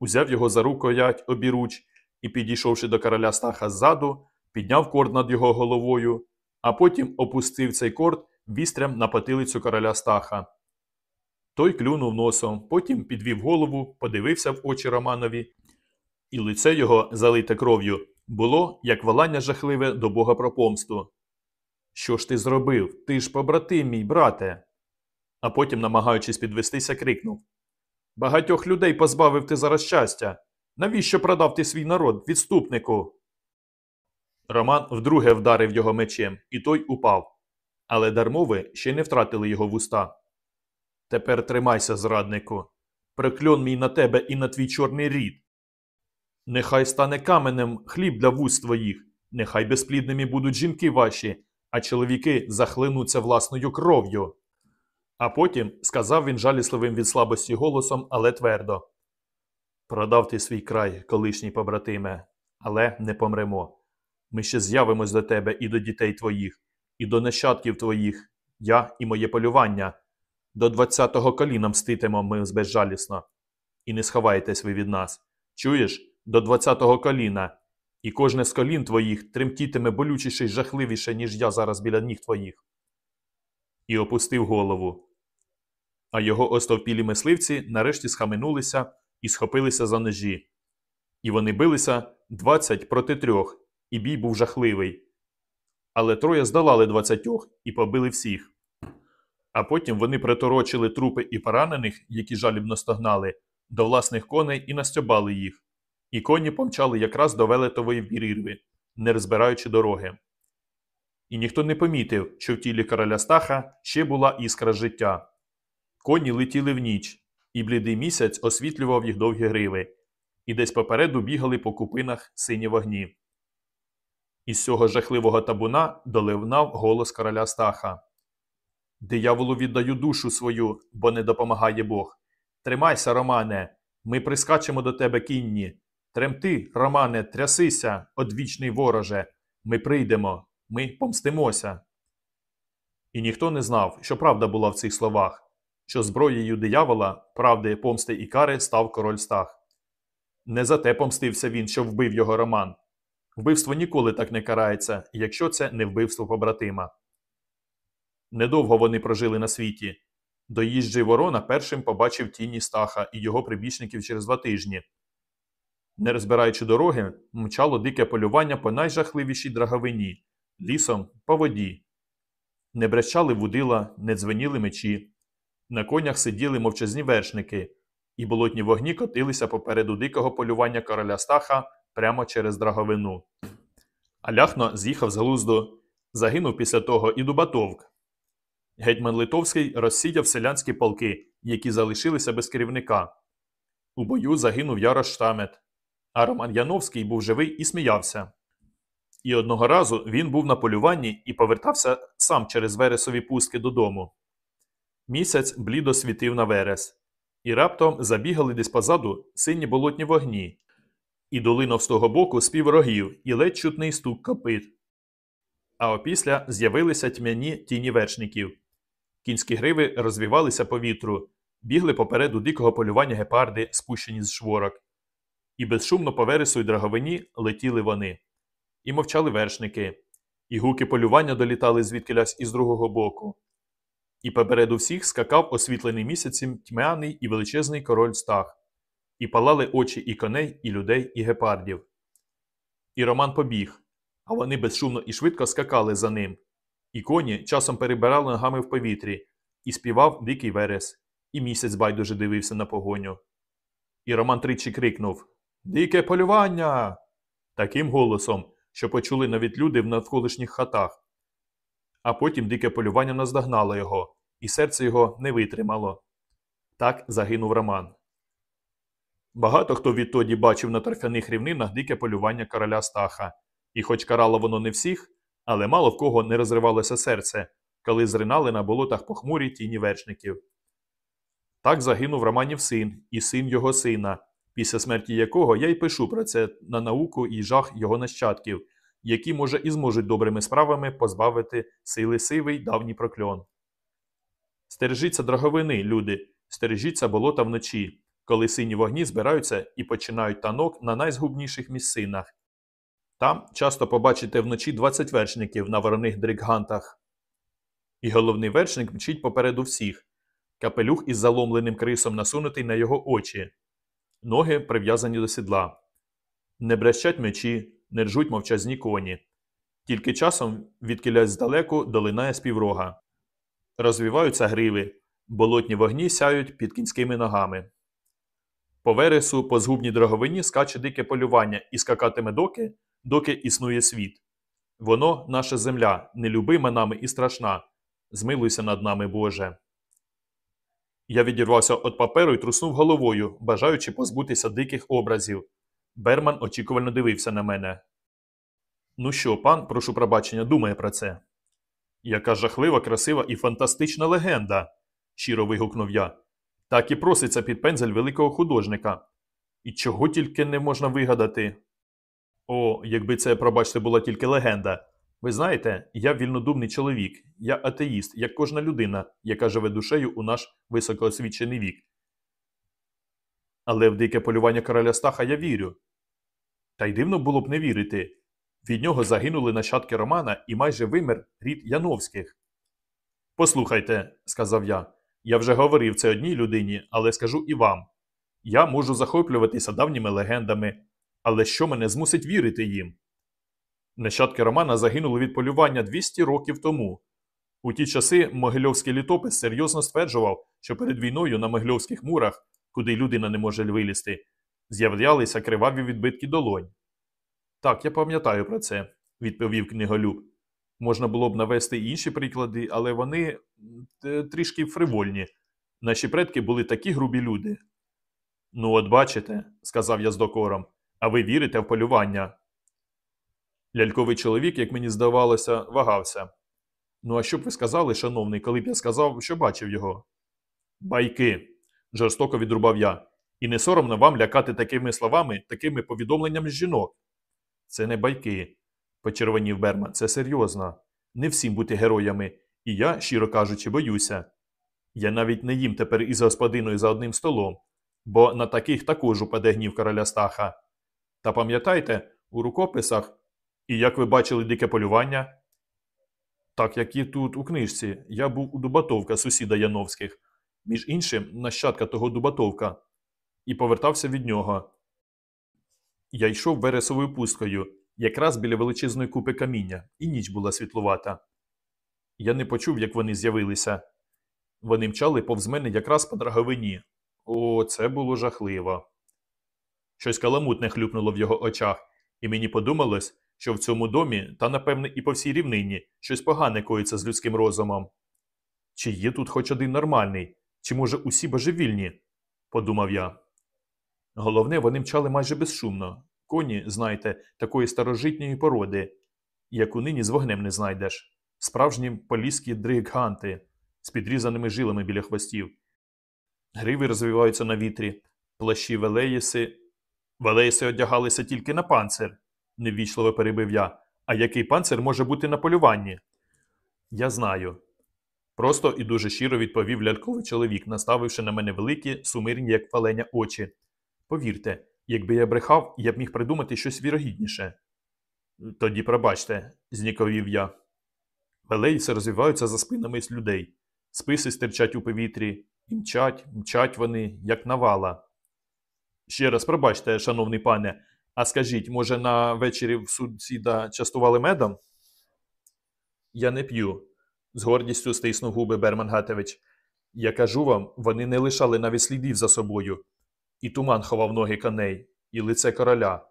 [SPEAKER 1] узяв його за рукоять обіруч і, підійшовши до короля Стаха ззаду, підняв корд над його головою, а потім опустив цей корд вістрям на потилицю короля Стаха. Той клюнув носом, потім підвів голову, подивився в очі Романові, і лице його, залите кров'ю, було як волання жахливе до Бога про помсту. Що ж ти зробив? Ти ж побратим мій, брате. А потім, намагаючись підвестися, крикнув Багатьох людей позбавив ти зараз щастя. Навіщо продав ти свій народ, відступнику? Роман вдруге вдарив його мечем, і той упав. Але дармови ще не втратили його вуста. Тепер тримайся, зраднику. Прокльон мій на тебе і на твій чорний рід. Нехай стане каменем хліб для вуст твоїх, нехай безплідними будуть жінки ваші, а чоловіки захлинуться власною кров'ю. А потім сказав він жалісливим від слабості голосом, але твердо Продав ти свій край, колишній побратиме, але не помремо. Ми ще з'явимось до тебе і до дітей твоїх, і до нащадків твоїх, я і моє полювання. До двадцятого коліна мститимо ми безжалісно. І не сховайтесь ви від нас. Чуєш? До двадцятого коліна. І кожне з колін твоїх тремтітиме болючіше й жахливіше, ніж я зараз біля ніг твоїх. І опустив голову. А його остовпілі мисливці нарешті схаменулися і схопилися за ножі. І вони билися двадцять проти трьох, і бій був жахливий. Але троє здолали двадцятьох і побили всіх. А потім вони приторочили трупи і поранених, які жалібно стогнали, до власних коней і настьобали їх. І коні помчали якраз до велетової бірірви, не розбираючи дороги. І ніхто не помітив, що в тілі короля Стаха ще була іскра життя. Коні летіли в ніч, і блідий місяць освітлював їх довгі гриви, і десь попереду бігали по купинах сині вогні. Із цього жахливого табуна доливнав голос короля Стаха. Дияволу віддаю душу свою, бо не допомагає Бог. Тримайся, Романе, ми прискачемо до тебе кінні. Тремти, Романе, трясися, одвічний вороже. Ми прийдемо, ми помстимося. І ніхто не знав, що правда була в цих словах, що зброєю диявола, правди, помсти і кари став король Стах. Не за те помстився він, що вбив його Роман. Вбивство ніколи так не карається, якщо це не вбивство побратима. Недовго вони прожили на світі. Доїжджий ворона першим побачив тіні стаха і його прибічників через два тижні. Не розбираючи дороги, мчало дике полювання по найжахливішій драговині, лісом по воді. Не брещали вудила, не дзвеніли мечі. На конях сиділи мовчазні вершники, і болотні вогні котилися попереду дикого полювання короля Стаха прямо через драговину. Аляхно з'їхав з глузду, загинув після того і Дубатовк. Гетьман Литовський розсіяв селянські полки, які залишилися без керівника. У бою загинув Ярош Штамет, а Роман Яновський був живий і сміявся. І одного разу він був на полюванні і повертався сам через вересові пустки додому. Місяць блідо світив на верес, і раптом забігали десь позаду сині болотні вогні, і долинув з того боку спів рогів і ледь чутний стук копит. А опісля з'явилися тьмяні тіні вершників. Кінські гриви розвівалися по вітру, бігли попереду дикого полювання гепарди, спущені з шворок. І безшумно по вересу й драговині летіли вони. І мовчали вершники, і гуки полювання долітали звідкилясь із другого боку. І попереду всіх скакав освітлений місяцем тьмяний і величезний король стах, і палали очі і коней, і людей, і гепардів. І Роман побіг, а вони безшумно і швидко скакали за ним. І коні часом перебирали ногами в повітрі, і співав дикий верес, і місяць байдуже дивився на погоню. І Роман тричі крикнув Дике полювання! таким голосом, що почули навіть люди в навколишніх хатах. А потім дике полювання наздогнало його, і серце його не витримало. Так загинув Роман. Багато хто відтоді бачив на торфяних рівнинах дике полювання короля Стаха, і хоч карало воно не всіх, але мало в кого не розривалося серце, коли зринали на болотах похмурі тіні вершників. Так загинув Романів син і син його сина, після смерті якого я й пишу про це на науку і жах його нащадків, які, може, і зможуть добрими справами позбавити сили сивий давній прокльон. Стережіться драговини, люди, стережіться болота вночі, коли сині вогні збираються і починають танок на найзгубніших місцинах. Там часто побачите вночі 20 вершників на вороних дрикгантах. І головний вершник мчить попереду всіх, капелюх із заломленим крисом насунутий на його очі, ноги прив'язані до сідла. Не брещать мечі, не ржуть мовчазні коні. Тільки часом відкилясь здалеку долинає співрога. Розвіваються гриви, болотні вогні сяють під кінськими ногами. По вересу, по згубній дороговині скаче дике полювання і скакатиме доки, доки існує світ. Воно, наша земля, нелюбима нами і страшна. Змилуйся над нами, Боже. Я відірвався від паперу і труснув головою, бажаючи позбутися диких образів. Берман очікувально дивився на мене. Ну що, пан, прошу пробачення, думає про це. Яка жахлива, красива і фантастична легенда, щиро вигукнув я. Так і проситься під пензель великого художника. І чого тільки не можна вигадати. О, якби це, пробачте, була тільки легенда. Ви знаєте, я вільнодумний чоловік, я атеїст, як кожна людина, яка живе душею у наш високоосвічений вік. Але в дике полювання короля Стаха я вірю. Та й дивно було б не вірити. Від нього загинули нащадки Романа і майже вимер рід Яновських. Послухайте, сказав я, я вже говорив це одній людині, але скажу і вам. Я можу захоплюватися давніми легендами, але що мене змусить вірити їм? Нащадки Романа загинули від полювання 200 років тому. У ті часи Могильовський літопис серйозно стверджував, що перед війною на Могильовських мурах, куди людина не може вилізти, з'являлися криваві відбитки долонь. Так, я пам'ятаю про це, відповів книголюб. Можна було б навести інші приклади, але вони е, трішки фривольні. Наші предки були такі грубі люди. Ну, от бачите, сказав я з докором, а ви вірите в полювання. Ляльковий чоловік, як мені здавалося, вагався. Ну, а що б ви сказали, шановний, коли б я сказав, що бачив його? Байки, жорстоко відрубав я. І не соромно вам лякати такими словами, такими повідомленнями жінок. Це не байки, почервонів Берман, це серйозно. Не всім бути героями, і я, щиро кажучи, боюся. Я навіть не їм тепер із господиною за одним столом, бо на таких також упаде гнів короля Стаха. Та пам'ятайте, у рукописах, і як ви бачили дике полювання? Так як і тут у книжці, я був у Дубатовка, сусіда Яновських, між іншим, нащадка того Дубатовка, і повертався від нього. Я йшов вересовою пусткою, якраз біля величезної купи каміння, і ніч була світлувата. Я не почув, як вони з'явилися. Вони мчали повз мене якраз по драговині. О, це було жахливо. Щось каламутне хлюпнуло в його очах, і мені подумалось, що в цьому домі, та, напевне, і по всій рівнині, щось погане коїться з людським розумом. Чи є тут хоч один нормальний, чи, може, усі божевільні? подумав я. Головне, вони мчали майже безшумно. Коні, знаєте, такої старожитньої породи, яку нині з вогнем не знайдеш. Справжні поліські дригганти з підрізаними жилами біля хвостів. Гриви розвиваються на вітрі, плащі велеїси. Велеїси одягалися тільки на панцир, неввічливо перебив я. А який панцир може бути на полюванні? Я знаю. Просто і дуже щиро відповів ляльковий чоловік, наставивши на мене великі, сумирні, як паленя очі. Повірте, якби я брехав, я б міг придумати щось вірогідніше. Тоді пробачте, зніковів я. Велейси розвиваються за спинами з людей. Списи стирчать у повітрі, і мчать, мчать вони, як навала. Ще раз пробачте, шановний пане, а скажіть, може, на вечері в сусіда частували медом? Я не п'ю, з гордістю стиснув губи Берман Гатевич. Я кажу вам, вони не лишали навіть слідів за собою. І туман ховав ноги коней, і лице короля.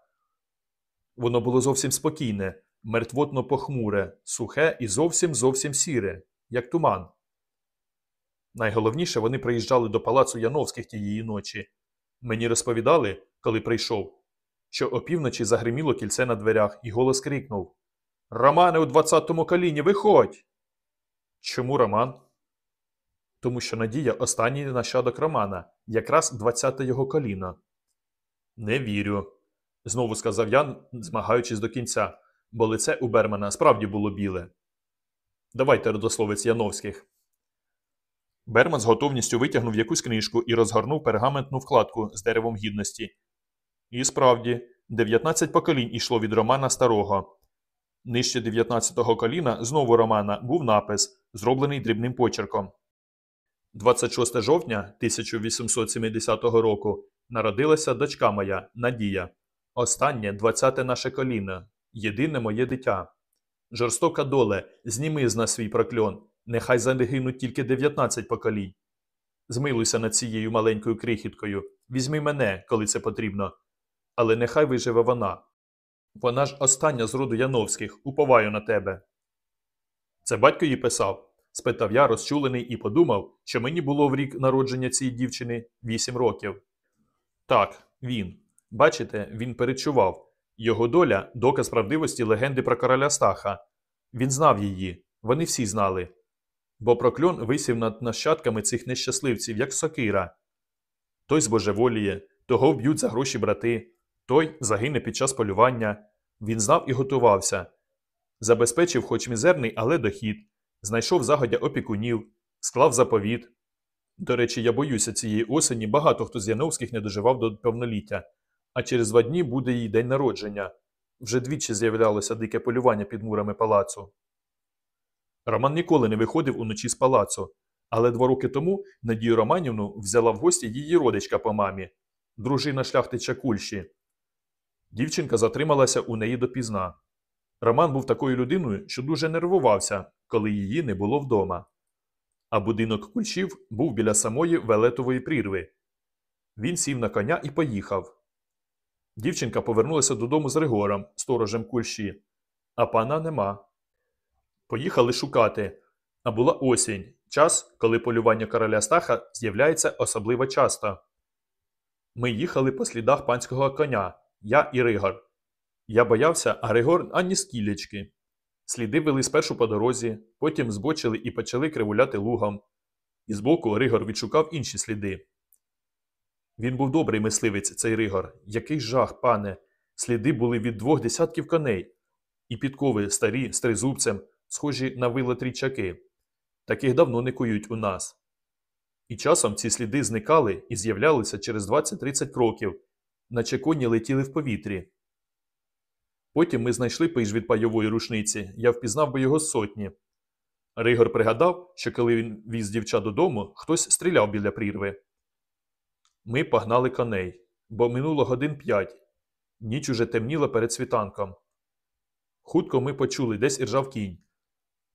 [SPEAKER 1] Воно було зовсім спокійне, мертвотно похмуре, сухе і зовсім зовсім сіре, як туман. Найголовніше, вони приїжджали до палацу Яновських тієї ночі. Мені розповідали, коли прийшов, що опівночі загриміло кільце на дверях, і голос крикнув Романе у двадцятому коліні, виходь! Чому Роман? Тому що Надія останній нащадок Романа, якраз двадцяте його коліно. Не вірю, знову сказав Ян, змагаючись до кінця, бо лице у Бермана справді було біле. Давайте родословець Яновських. Берман з готовністю витягнув якусь книжку і розгорнув пергаментну вкладку з деревом гідності. І справді, 19 поколінь ішло від Романа Старого. Нижче 19-го коліна знову Романа був напис, зроблений дрібним почерком. 26 жовтня 1870 року народилася дочка моя Надія. Останнє двадцяте наше коліно, єдине моє дитя. Жорстока доле, зніми з нас свій прокльон, нехай загинуть тільки дев'ятнадцять поколінь. Змилуйся над цією маленькою крихіткою, візьми мене, коли це потрібно. Але нехай виживе вона. Вона ж остання з роду Яновських, уповаю на тебе. Це батько їй писав? Спитав я, розчулений, і подумав, що мені було в рік народження цієї дівчини вісім років. Так, він. Бачите, він перечував. Його доля доказ правдивості легенди про короля Стаха. Він знав її, вони всі знали. Бо прокльон висів над нащадками цих нещасливців, як сокира. Той збожеволіє, того вб'ють за гроші брати, той загине під час полювання. Він знав і готувався. Забезпечив хоч мізерний, але дохід, знайшов загодя опікунів, склав заповіт. До речі, я боюся, цієї осені багато хто з Яновських не доживав до повноліття, а через два дні буде її день народження. Вже двічі з'являлося дике полювання під мурами палацу. Роман ніколи не виходив уночі з палацу, але два роки тому Надію Романівну взяла в гості її родичка по мамі, дружина шляхтича Кульші. Дівчинка затрималася у неї допізна. Роман був такою людиною, що дуже нервувався, коли її не було вдома. А будинок кульшів був біля самої велетової прірви. Він сів на коня і поїхав. Дівчинка повернулася додому з Ригором, сторожем кульші, а пана нема. Поїхали шукати. А була осінь, час, коли полювання короля Стаха з'являється особливо часто. Ми їхали по слідах панського коня, я і Ригор. Я боявся, а Ригор ані скілечки. Сліди вели спершу по дорозі, потім збочили і почали кривуляти лугом. І збоку Ригор відшукав інші сліди. Він був добрий мисливець, цей Ригор. Який жах, пане. Сліди були від двох десятків коней, і підкови старі з тризубцем, схожі на вила трійчаки. Таких давно не кують у нас. І часом ці сліди зникали і з'являлися через 20-30 кроків, наче коні летіли в повітрі. Потім ми знайшли пиш від пайової рушниці, я впізнав би його сотні. Ригор пригадав, що коли він віз дівча додому, хтось стріляв біля прірви. Ми погнали коней, бо минуло годин п'ять. Ніч уже темніла перед світанком. Хутко ми почули, десь іржав кінь.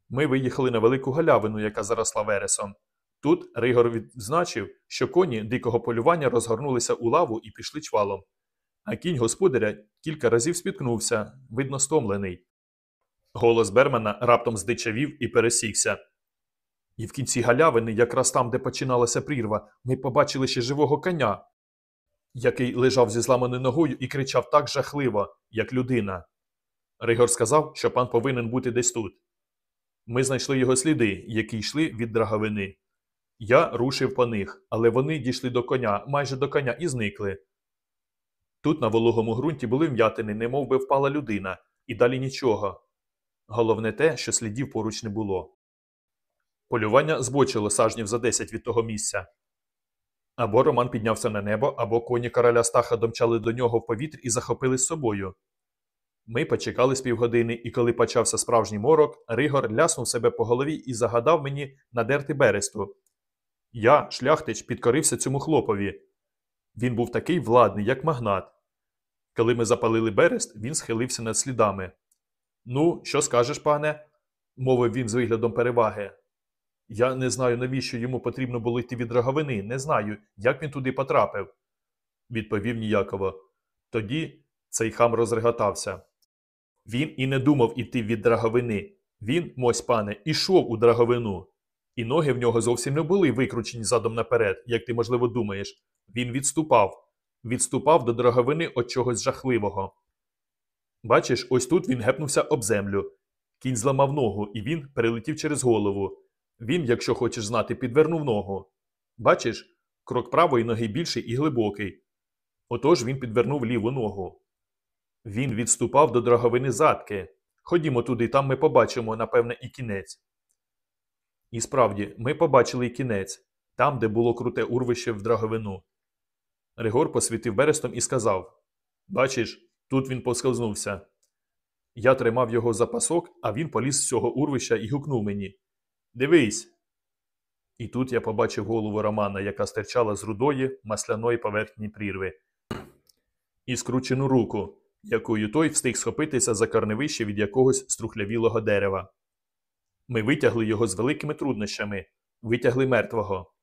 [SPEAKER 1] Ми виїхали на велику галявину, яка заросла вересом. Тут Ригор відзначив, що коні дикого полювання розгорнулися у лаву і пішли чвалом. А кінь господаря кілька разів спіткнувся, видно, стомлений. Голос Бермана раптом здичавів і пересікся. І в кінці галявини, якраз там, де починалася прірва, ми побачили ще живого коня, який лежав зі зламаною ногою і кричав так жахливо, як людина. Ригор сказав, що пан повинен бути десь тут. Ми знайшли його сліди, які йшли від драговини. Я рушив по них, але вони дійшли до коня, майже до коня, і зникли. Тут на вологому ґрунті були вм'ятини, немов би впала людина, і далі нічого. Головне те, що слідів поруч не було. Полювання збочило сажнів за десять від того місця. Або Роман піднявся на небо, або коні короля Стаха домчали до нього в повітрі і захопили з собою. Ми почекали з півгодини, і коли почався справжній морок, Ригор ляснув себе по голові і загадав мені надерти бересту. Я, шляхтич, підкорився цьому хлопові. Він був такий владний, як магнат. Коли ми запалили берест, він схилився над слідами. Ну, що скажеш, пане? мовив він з виглядом переваги. Я не знаю, навіщо йому потрібно було йти від роговини, не знаю, як він туди потрапив, відповів ніяково. Тоді цей хам розреготався. Він і не думав іти від драговини. Він, мось пане, ішов у драговину. І ноги в нього зовсім не були викручені задом наперед, як ти, можливо, думаєш. Він відступав, відступав до драговини від чогось жахливого. Бачиш, ось тут він гепнувся об землю. Кінь зламав ногу, і він перелетів через голову. Він, якщо хочеш знати, підвернув ногу. Бачиш, крок правої ноги більший і глибокий. Отож він підвернув ліву ногу. Він відступав до драговини задки. Ходімо туди, там ми побачимо, напевне, і кінець. І справді, ми побачили і кінець, там, де було круте урвище в драговину. Ригор посвітив берестом і сказав Бачиш, тут він поскользнувся. Я тримав його за пасок, а він поліз з цього урвища і гукнув мені Дивись. І тут я побачив голову Романа, яка стирчала з рудої масляної поверхні прірви. і скручену руку, якою той встиг схопитися за карневище від якогось струхлявілого дерева. Ми витягли його з великими труднощами, витягли мертвого.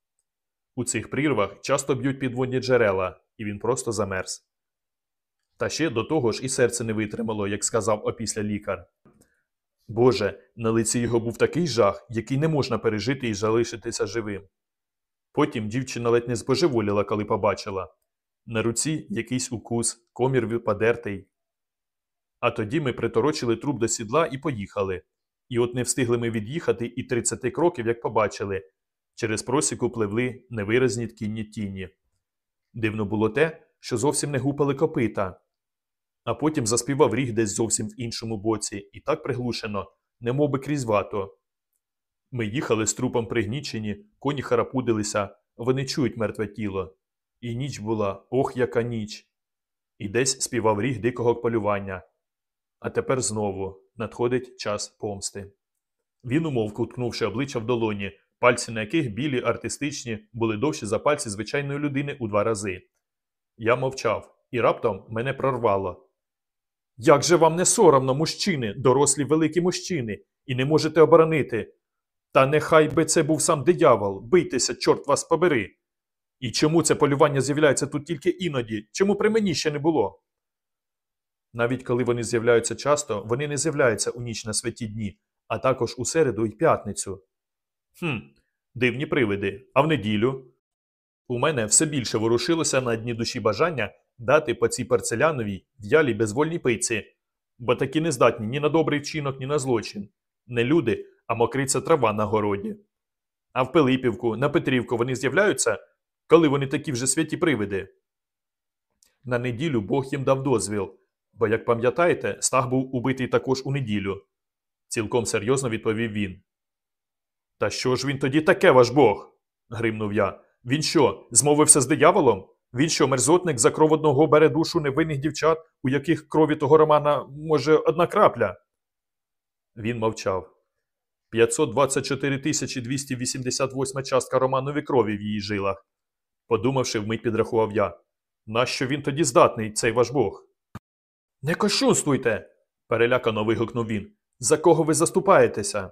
[SPEAKER 1] У цих прірвах часто б'ють підводні джерела, і він просто замерз. Та ще до того ж і серце не витримало, як сказав опісля лікар. Боже, на лиці його був такий жах, який не можна пережити і залишитися живим. Потім дівчина ледь не збожеволіла, коли побачила. На руці якийсь укус, комір подертий. А тоді ми приторочили труп до сідла і поїхали. І от не встигли ми від'їхати і 30 кроків, як побачили. Через просіку пливли невиразні ткінні тіні. Дивно було те, що зовсім не гупали копита. А потім заспівав ріг десь зовсім в іншому боці, і так приглушено, немов би крізь вато. Ми їхали з трупом пригнічені, коні харапудилися, вони чують мертве тіло. І ніч була, ох, яка ніч. І десь співав ріг дикого полювання. А тепер знову надходить час помсти. Він умовк, уткнувши обличчя в долоні, пальці на яких білі, артистичні, були довші за пальці звичайної людини у два рази. Я мовчав, і раптом мене прорвало. Як же вам не соромно, мужчини, дорослі великі мужчини, і не можете оборонити? Та нехай би це був сам диявол, бийтеся, чорт вас побери. І чому це полювання з'являється тут тільки іноді? Чому при мені ще не було? Навіть коли вони з'являються часто, вони не з'являються у ніч на святі дні, а також у середу і п'ятницю. Хм, дивні привиди. А в неділю? У мене все більше ворушилося на дні душі бажання дати по цій парцеляновій в'ялій безвольній пиці, бо такі не здатні ні на добрий вчинок, ні на злочин. Не люди, а мокриця трава на городі. А в Пилипівку, на Петрівку вони з'являються, коли вони такі вже святі привиди. На неділю Бог їм дав дозвіл, бо, як пам'ятаєте, стаг був убитий також у неділю. Цілком серйозно відповів він. Та що ж він тоді таке, ваш Бог? гримнув я. Він що, змовився з дияволом? Він що, мерзотник за кров одного бере душу невинних дівчат, у яких крові того романа, може, одна крапля? Він мовчав. 524 тисячі 288 частка романові крові в її жилах. Подумавши, вмить підрахував я. Нащо він тоді здатний, цей ваш Бог? Не кощунствуйте. перелякано вигукнув він. За кого ви заступаєтеся?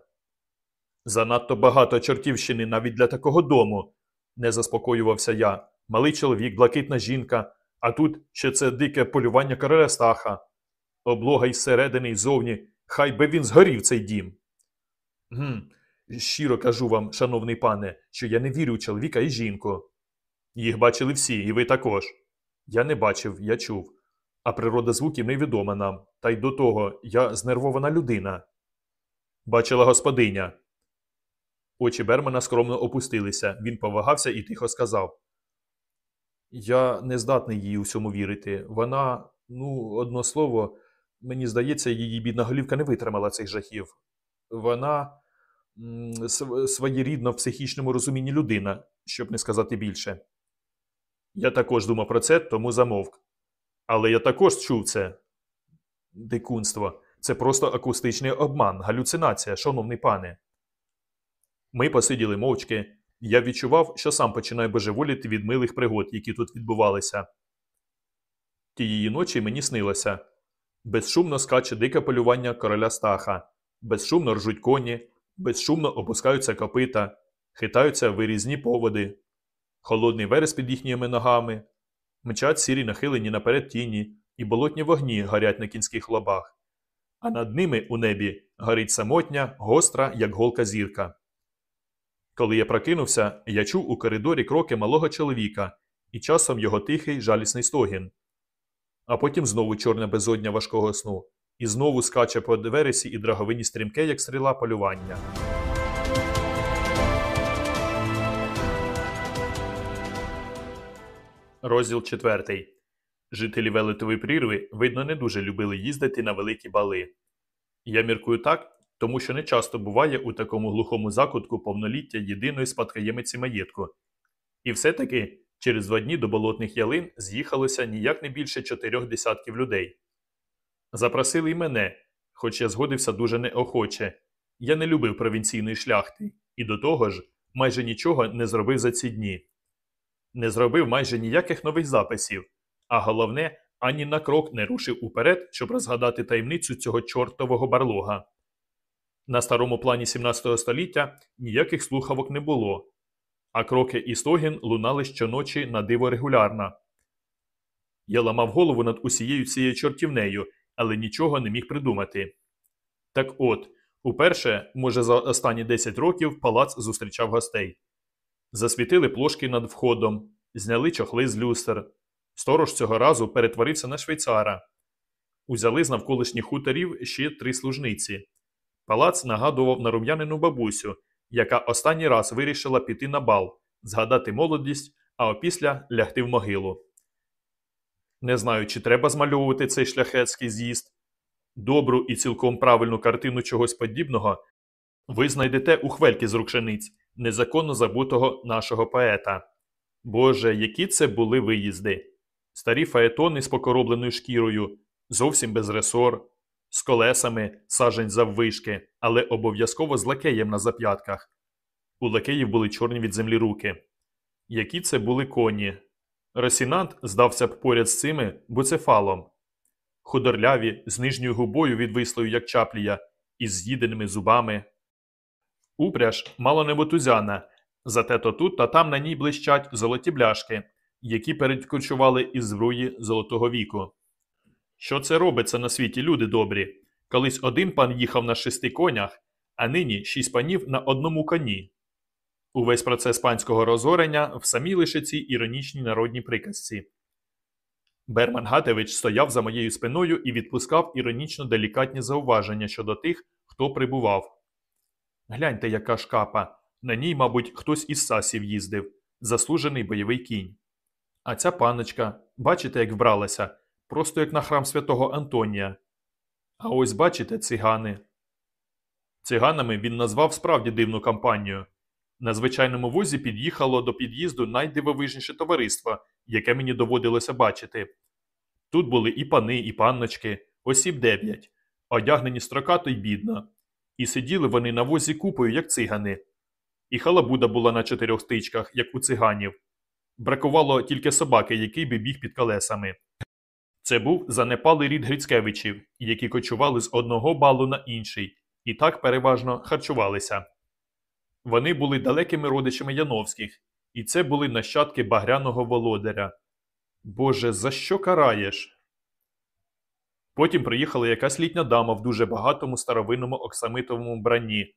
[SPEAKER 1] Занадто багато чортівщини навіть для такого дому, не заспокоювався я. Малий чоловік, блакитна жінка, а тут ще це дике полювання короля Стаха. Облога із середини й зовні, хай би він згорів цей дім. Гм, щиро кажу вам, шановний пане, що я не вірю у чоловіка і жінку. Їх бачили всі, і ви також. Я не бачив, я чув. А природа звуків невідома нам, та й до того я знервована людина. Бачила господиня. Очі Бермана скромно опустилися. Він повагався і тихо сказав: Я не здатний їй усьому вірити. Вона, ну, одно слово, мені здається, її бідна голівка не витримала цих жахів. Вона своєрідна в психічному розумінні людина, щоб не сказати більше. Я також думав про це, тому замовк. Але я також чув це. Дикунство. Це просто акустичний обман, галюцинація, шановний пане. Ми посиділи мовчки. Я відчував, що сам починаю божеволіти від милих пригод, які тут відбувалися. Тієї ночі мені снилося. Безшумно скаче дике полювання короля Стаха, безшумно ржуть коні, безшумно опускаються копита, хитаються вирізні поводи. Холодний верес під їхніми ногами, мчать сірі нахилені наперед тіні, і болотні вогні горять на кінських лобах. А над ними у небі горить самотня, гостра, як голка зірка. Коли я прокинувся, я чув у коридорі кроки малого чоловіка і часом його тихий жалісний стогін. А потім знову чорне безодня важкого сну, і знову скаче по вересі і драговині стрімке, як стріла полювання. Розділ четвертий. Жителі Велетової прірви, видно, не дуже любили їздити на великі бали. Я міркую так, тому що не часто буває у такому глухому закутку повноліття єдиної спадкоємиці маєтку. І все-таки через два дні до болотних ялин з'їхалося ніяк не більше чотирьох десятків людей. Запросили й мене, хоч я згодився дуже неохоче. Я не любив провінційної шляхти, і до того ж майже нічого не зробив за ці дні. Не зробив майже ніяких нових записів, а головне, ані на крок не рушив уперед, щоб розгадати таємницю цього чортового барлога. На старому плані 17 століття ніяких слухавок не було, а кроки і стогін лунали щоночі на диво регулярно. Я ламав голову над усією цією чортівнею, але нічого не міг придумати. Так от, уперше, може, за останні 10 років палац зустрічав гостей. Засвітили плошки над входом, зняли чохли з люстр. Сторож цього разу перетворився на швейцара. Узяли з навколишніх хуторів ще три служниці. Палац нагадував нарум'янину бабусю, яка останній раз вирішила піти на бал, згадати молодість, а опісля лягти в могилу. Не знаю, чи треба змальовувати цей шляхетський з'їзд. Добру і цілком правильну картину чогось подібного ви знайдете у хвельки з рукшениць, незаконно забутого нашого поета. Боже, які це були виїзди! Старі фаетони з покоробленою шкірою, зовсім без ресор, з колесами сажень заввишки, але обов'язково з лакеєм на зап'ятках. У лакеїв були чорні від землі руки. Які це були коні. Росінант здався б поряд з цими буцефалом. Худорляві, з нижньою губою відвислою, як чаплія, із з'їденими зубами. Упряж мало не мотузяна, зате то тут та там на ній блищать золоті бляшки, які передкочували із збруї золотого віку. Що це робиться на світі, люди добрі? Колись один пан їхав на шести конях, а нині шість панів на одному коні. Увесь процес панського розорення в самій лише цій іронічній народній приказці. Берман Гатевич стояв за моєю спиною і відпускав іронічно делікатні зауваження щодо тих, хто прибував. Гляньте, яка шкапа. На ній, мабуть, хтось із сасів їздив, заслужений бойовий кінь. А ця паночка, бачите, як вбралася, просто як на храм святого Антонія. А ось бачите цигани. Циганами він назвав справді дивну кампанію. На звичайному возі під'їхало до під'їзду найдивовижніше товариство, яке мені доводилося бачити. Тут були і пани, і панночки, осіб дев'ять, одягнені строкато й бідно, і сиділи вони на возі купою, як цигани. І халабуда була на чотирьох стичках, як у циганів. Бракувало тільки собаки, який би біг під колесами. Це був занепалий рід Грицькевичів, які кочували з одного балу на інший, і так переважно харчувалися. Вони були далекими родичами Яновських, і це були нащадки багряного володаря. Боже, за що караєш? Потім приїхала якась літня дама в дуже багатому старовинному оксамитовому бранні,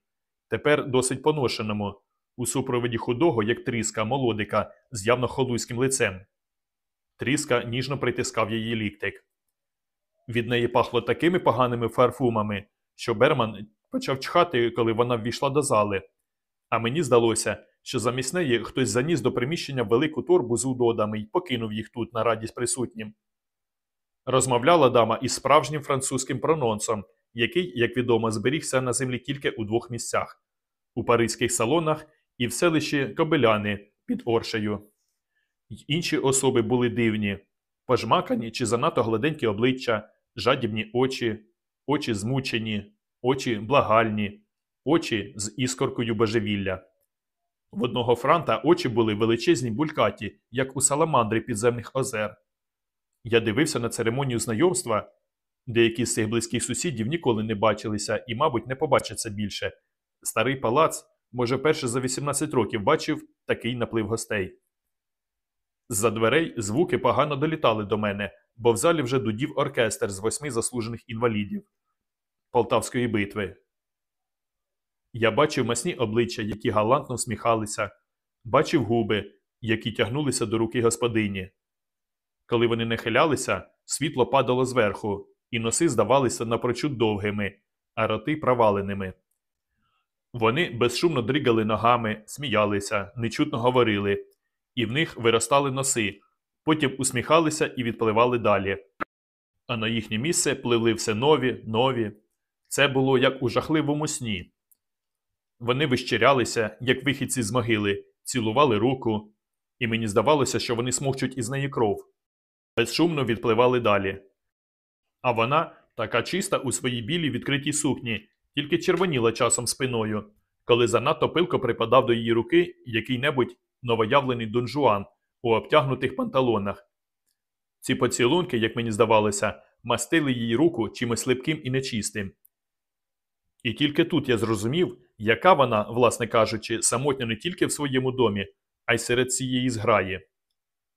[SPEAKER 1] тепер досить поношеному, у супроводі худого, як тріска, молодика з явно холуйським лицем. Тріска ніжно притискав її ліктик. Від неї пахло такими поганими фарфумами, що Берман почав чхати, коли вона ввійшла до зали. А мені здалося, що замість неї хтось заніс до приміщення велику торбу з удодами і покинув їх тут на радість присутнім. Розмовляла дама із справжнім французьким прононсом, який, як відомо, зберігся на землі тільки у двох місцях у паризьких салонах і в селищі Кобеляни під Оршею. Інші особи були дивні пожмакані чи занадто гладенькі обличчя, жадібні очі, очі змучені, очі благальні, очі з іскоркою божевілля. В одного франта очі були величезні булькаті, як у саламандри підземних озер. Я дивився на церемонію знайомства. Деякі з цих близьких сусідів ніколи не бачилися і, мабуть, не побачаться більше. Старий палац, може, вперше за 18 років бачив такий наплив гостей. З-за дверей звуки погано долітали до мене, бо в залі вже дудів оркестр з восьми заслужених інвалідів Полтавської битви. Я бачив масні обличчя, які галантно всміхалися, бачив губи, які тягнулися до руки господині. Коли вони нахилялися, світло падало зверху, і носи здавалися напрочуд довгими, а роти проваленими. Вони безшумно дригали ногами, сміялися, нечутно говорили, і в них виростали носи, потім усміхалися і відпливали далі. А на їхнє місце пливли все нові, нові. Це було як у жахливому сні. Вони вищирялися, як вихідці з могили, цілували руку, і мені здавалося, що вони смокчуть із неї кров. Безшумно відпливали далі. А вона, така чиста у своїй білій відкритій сукні, тільки червоніла часом спиною, коли занадто пилко припадав до її руки який-небудь новоявлений донжуан у обтягнутих панталонах. Ці поцілунки, як мені здавалося, мастили її руку чимось липким і нечистим. І тільки тут я зрозумів, яка вона, власне кажучи, самотня не тільки в своєму домі, а й серед цієї зграї.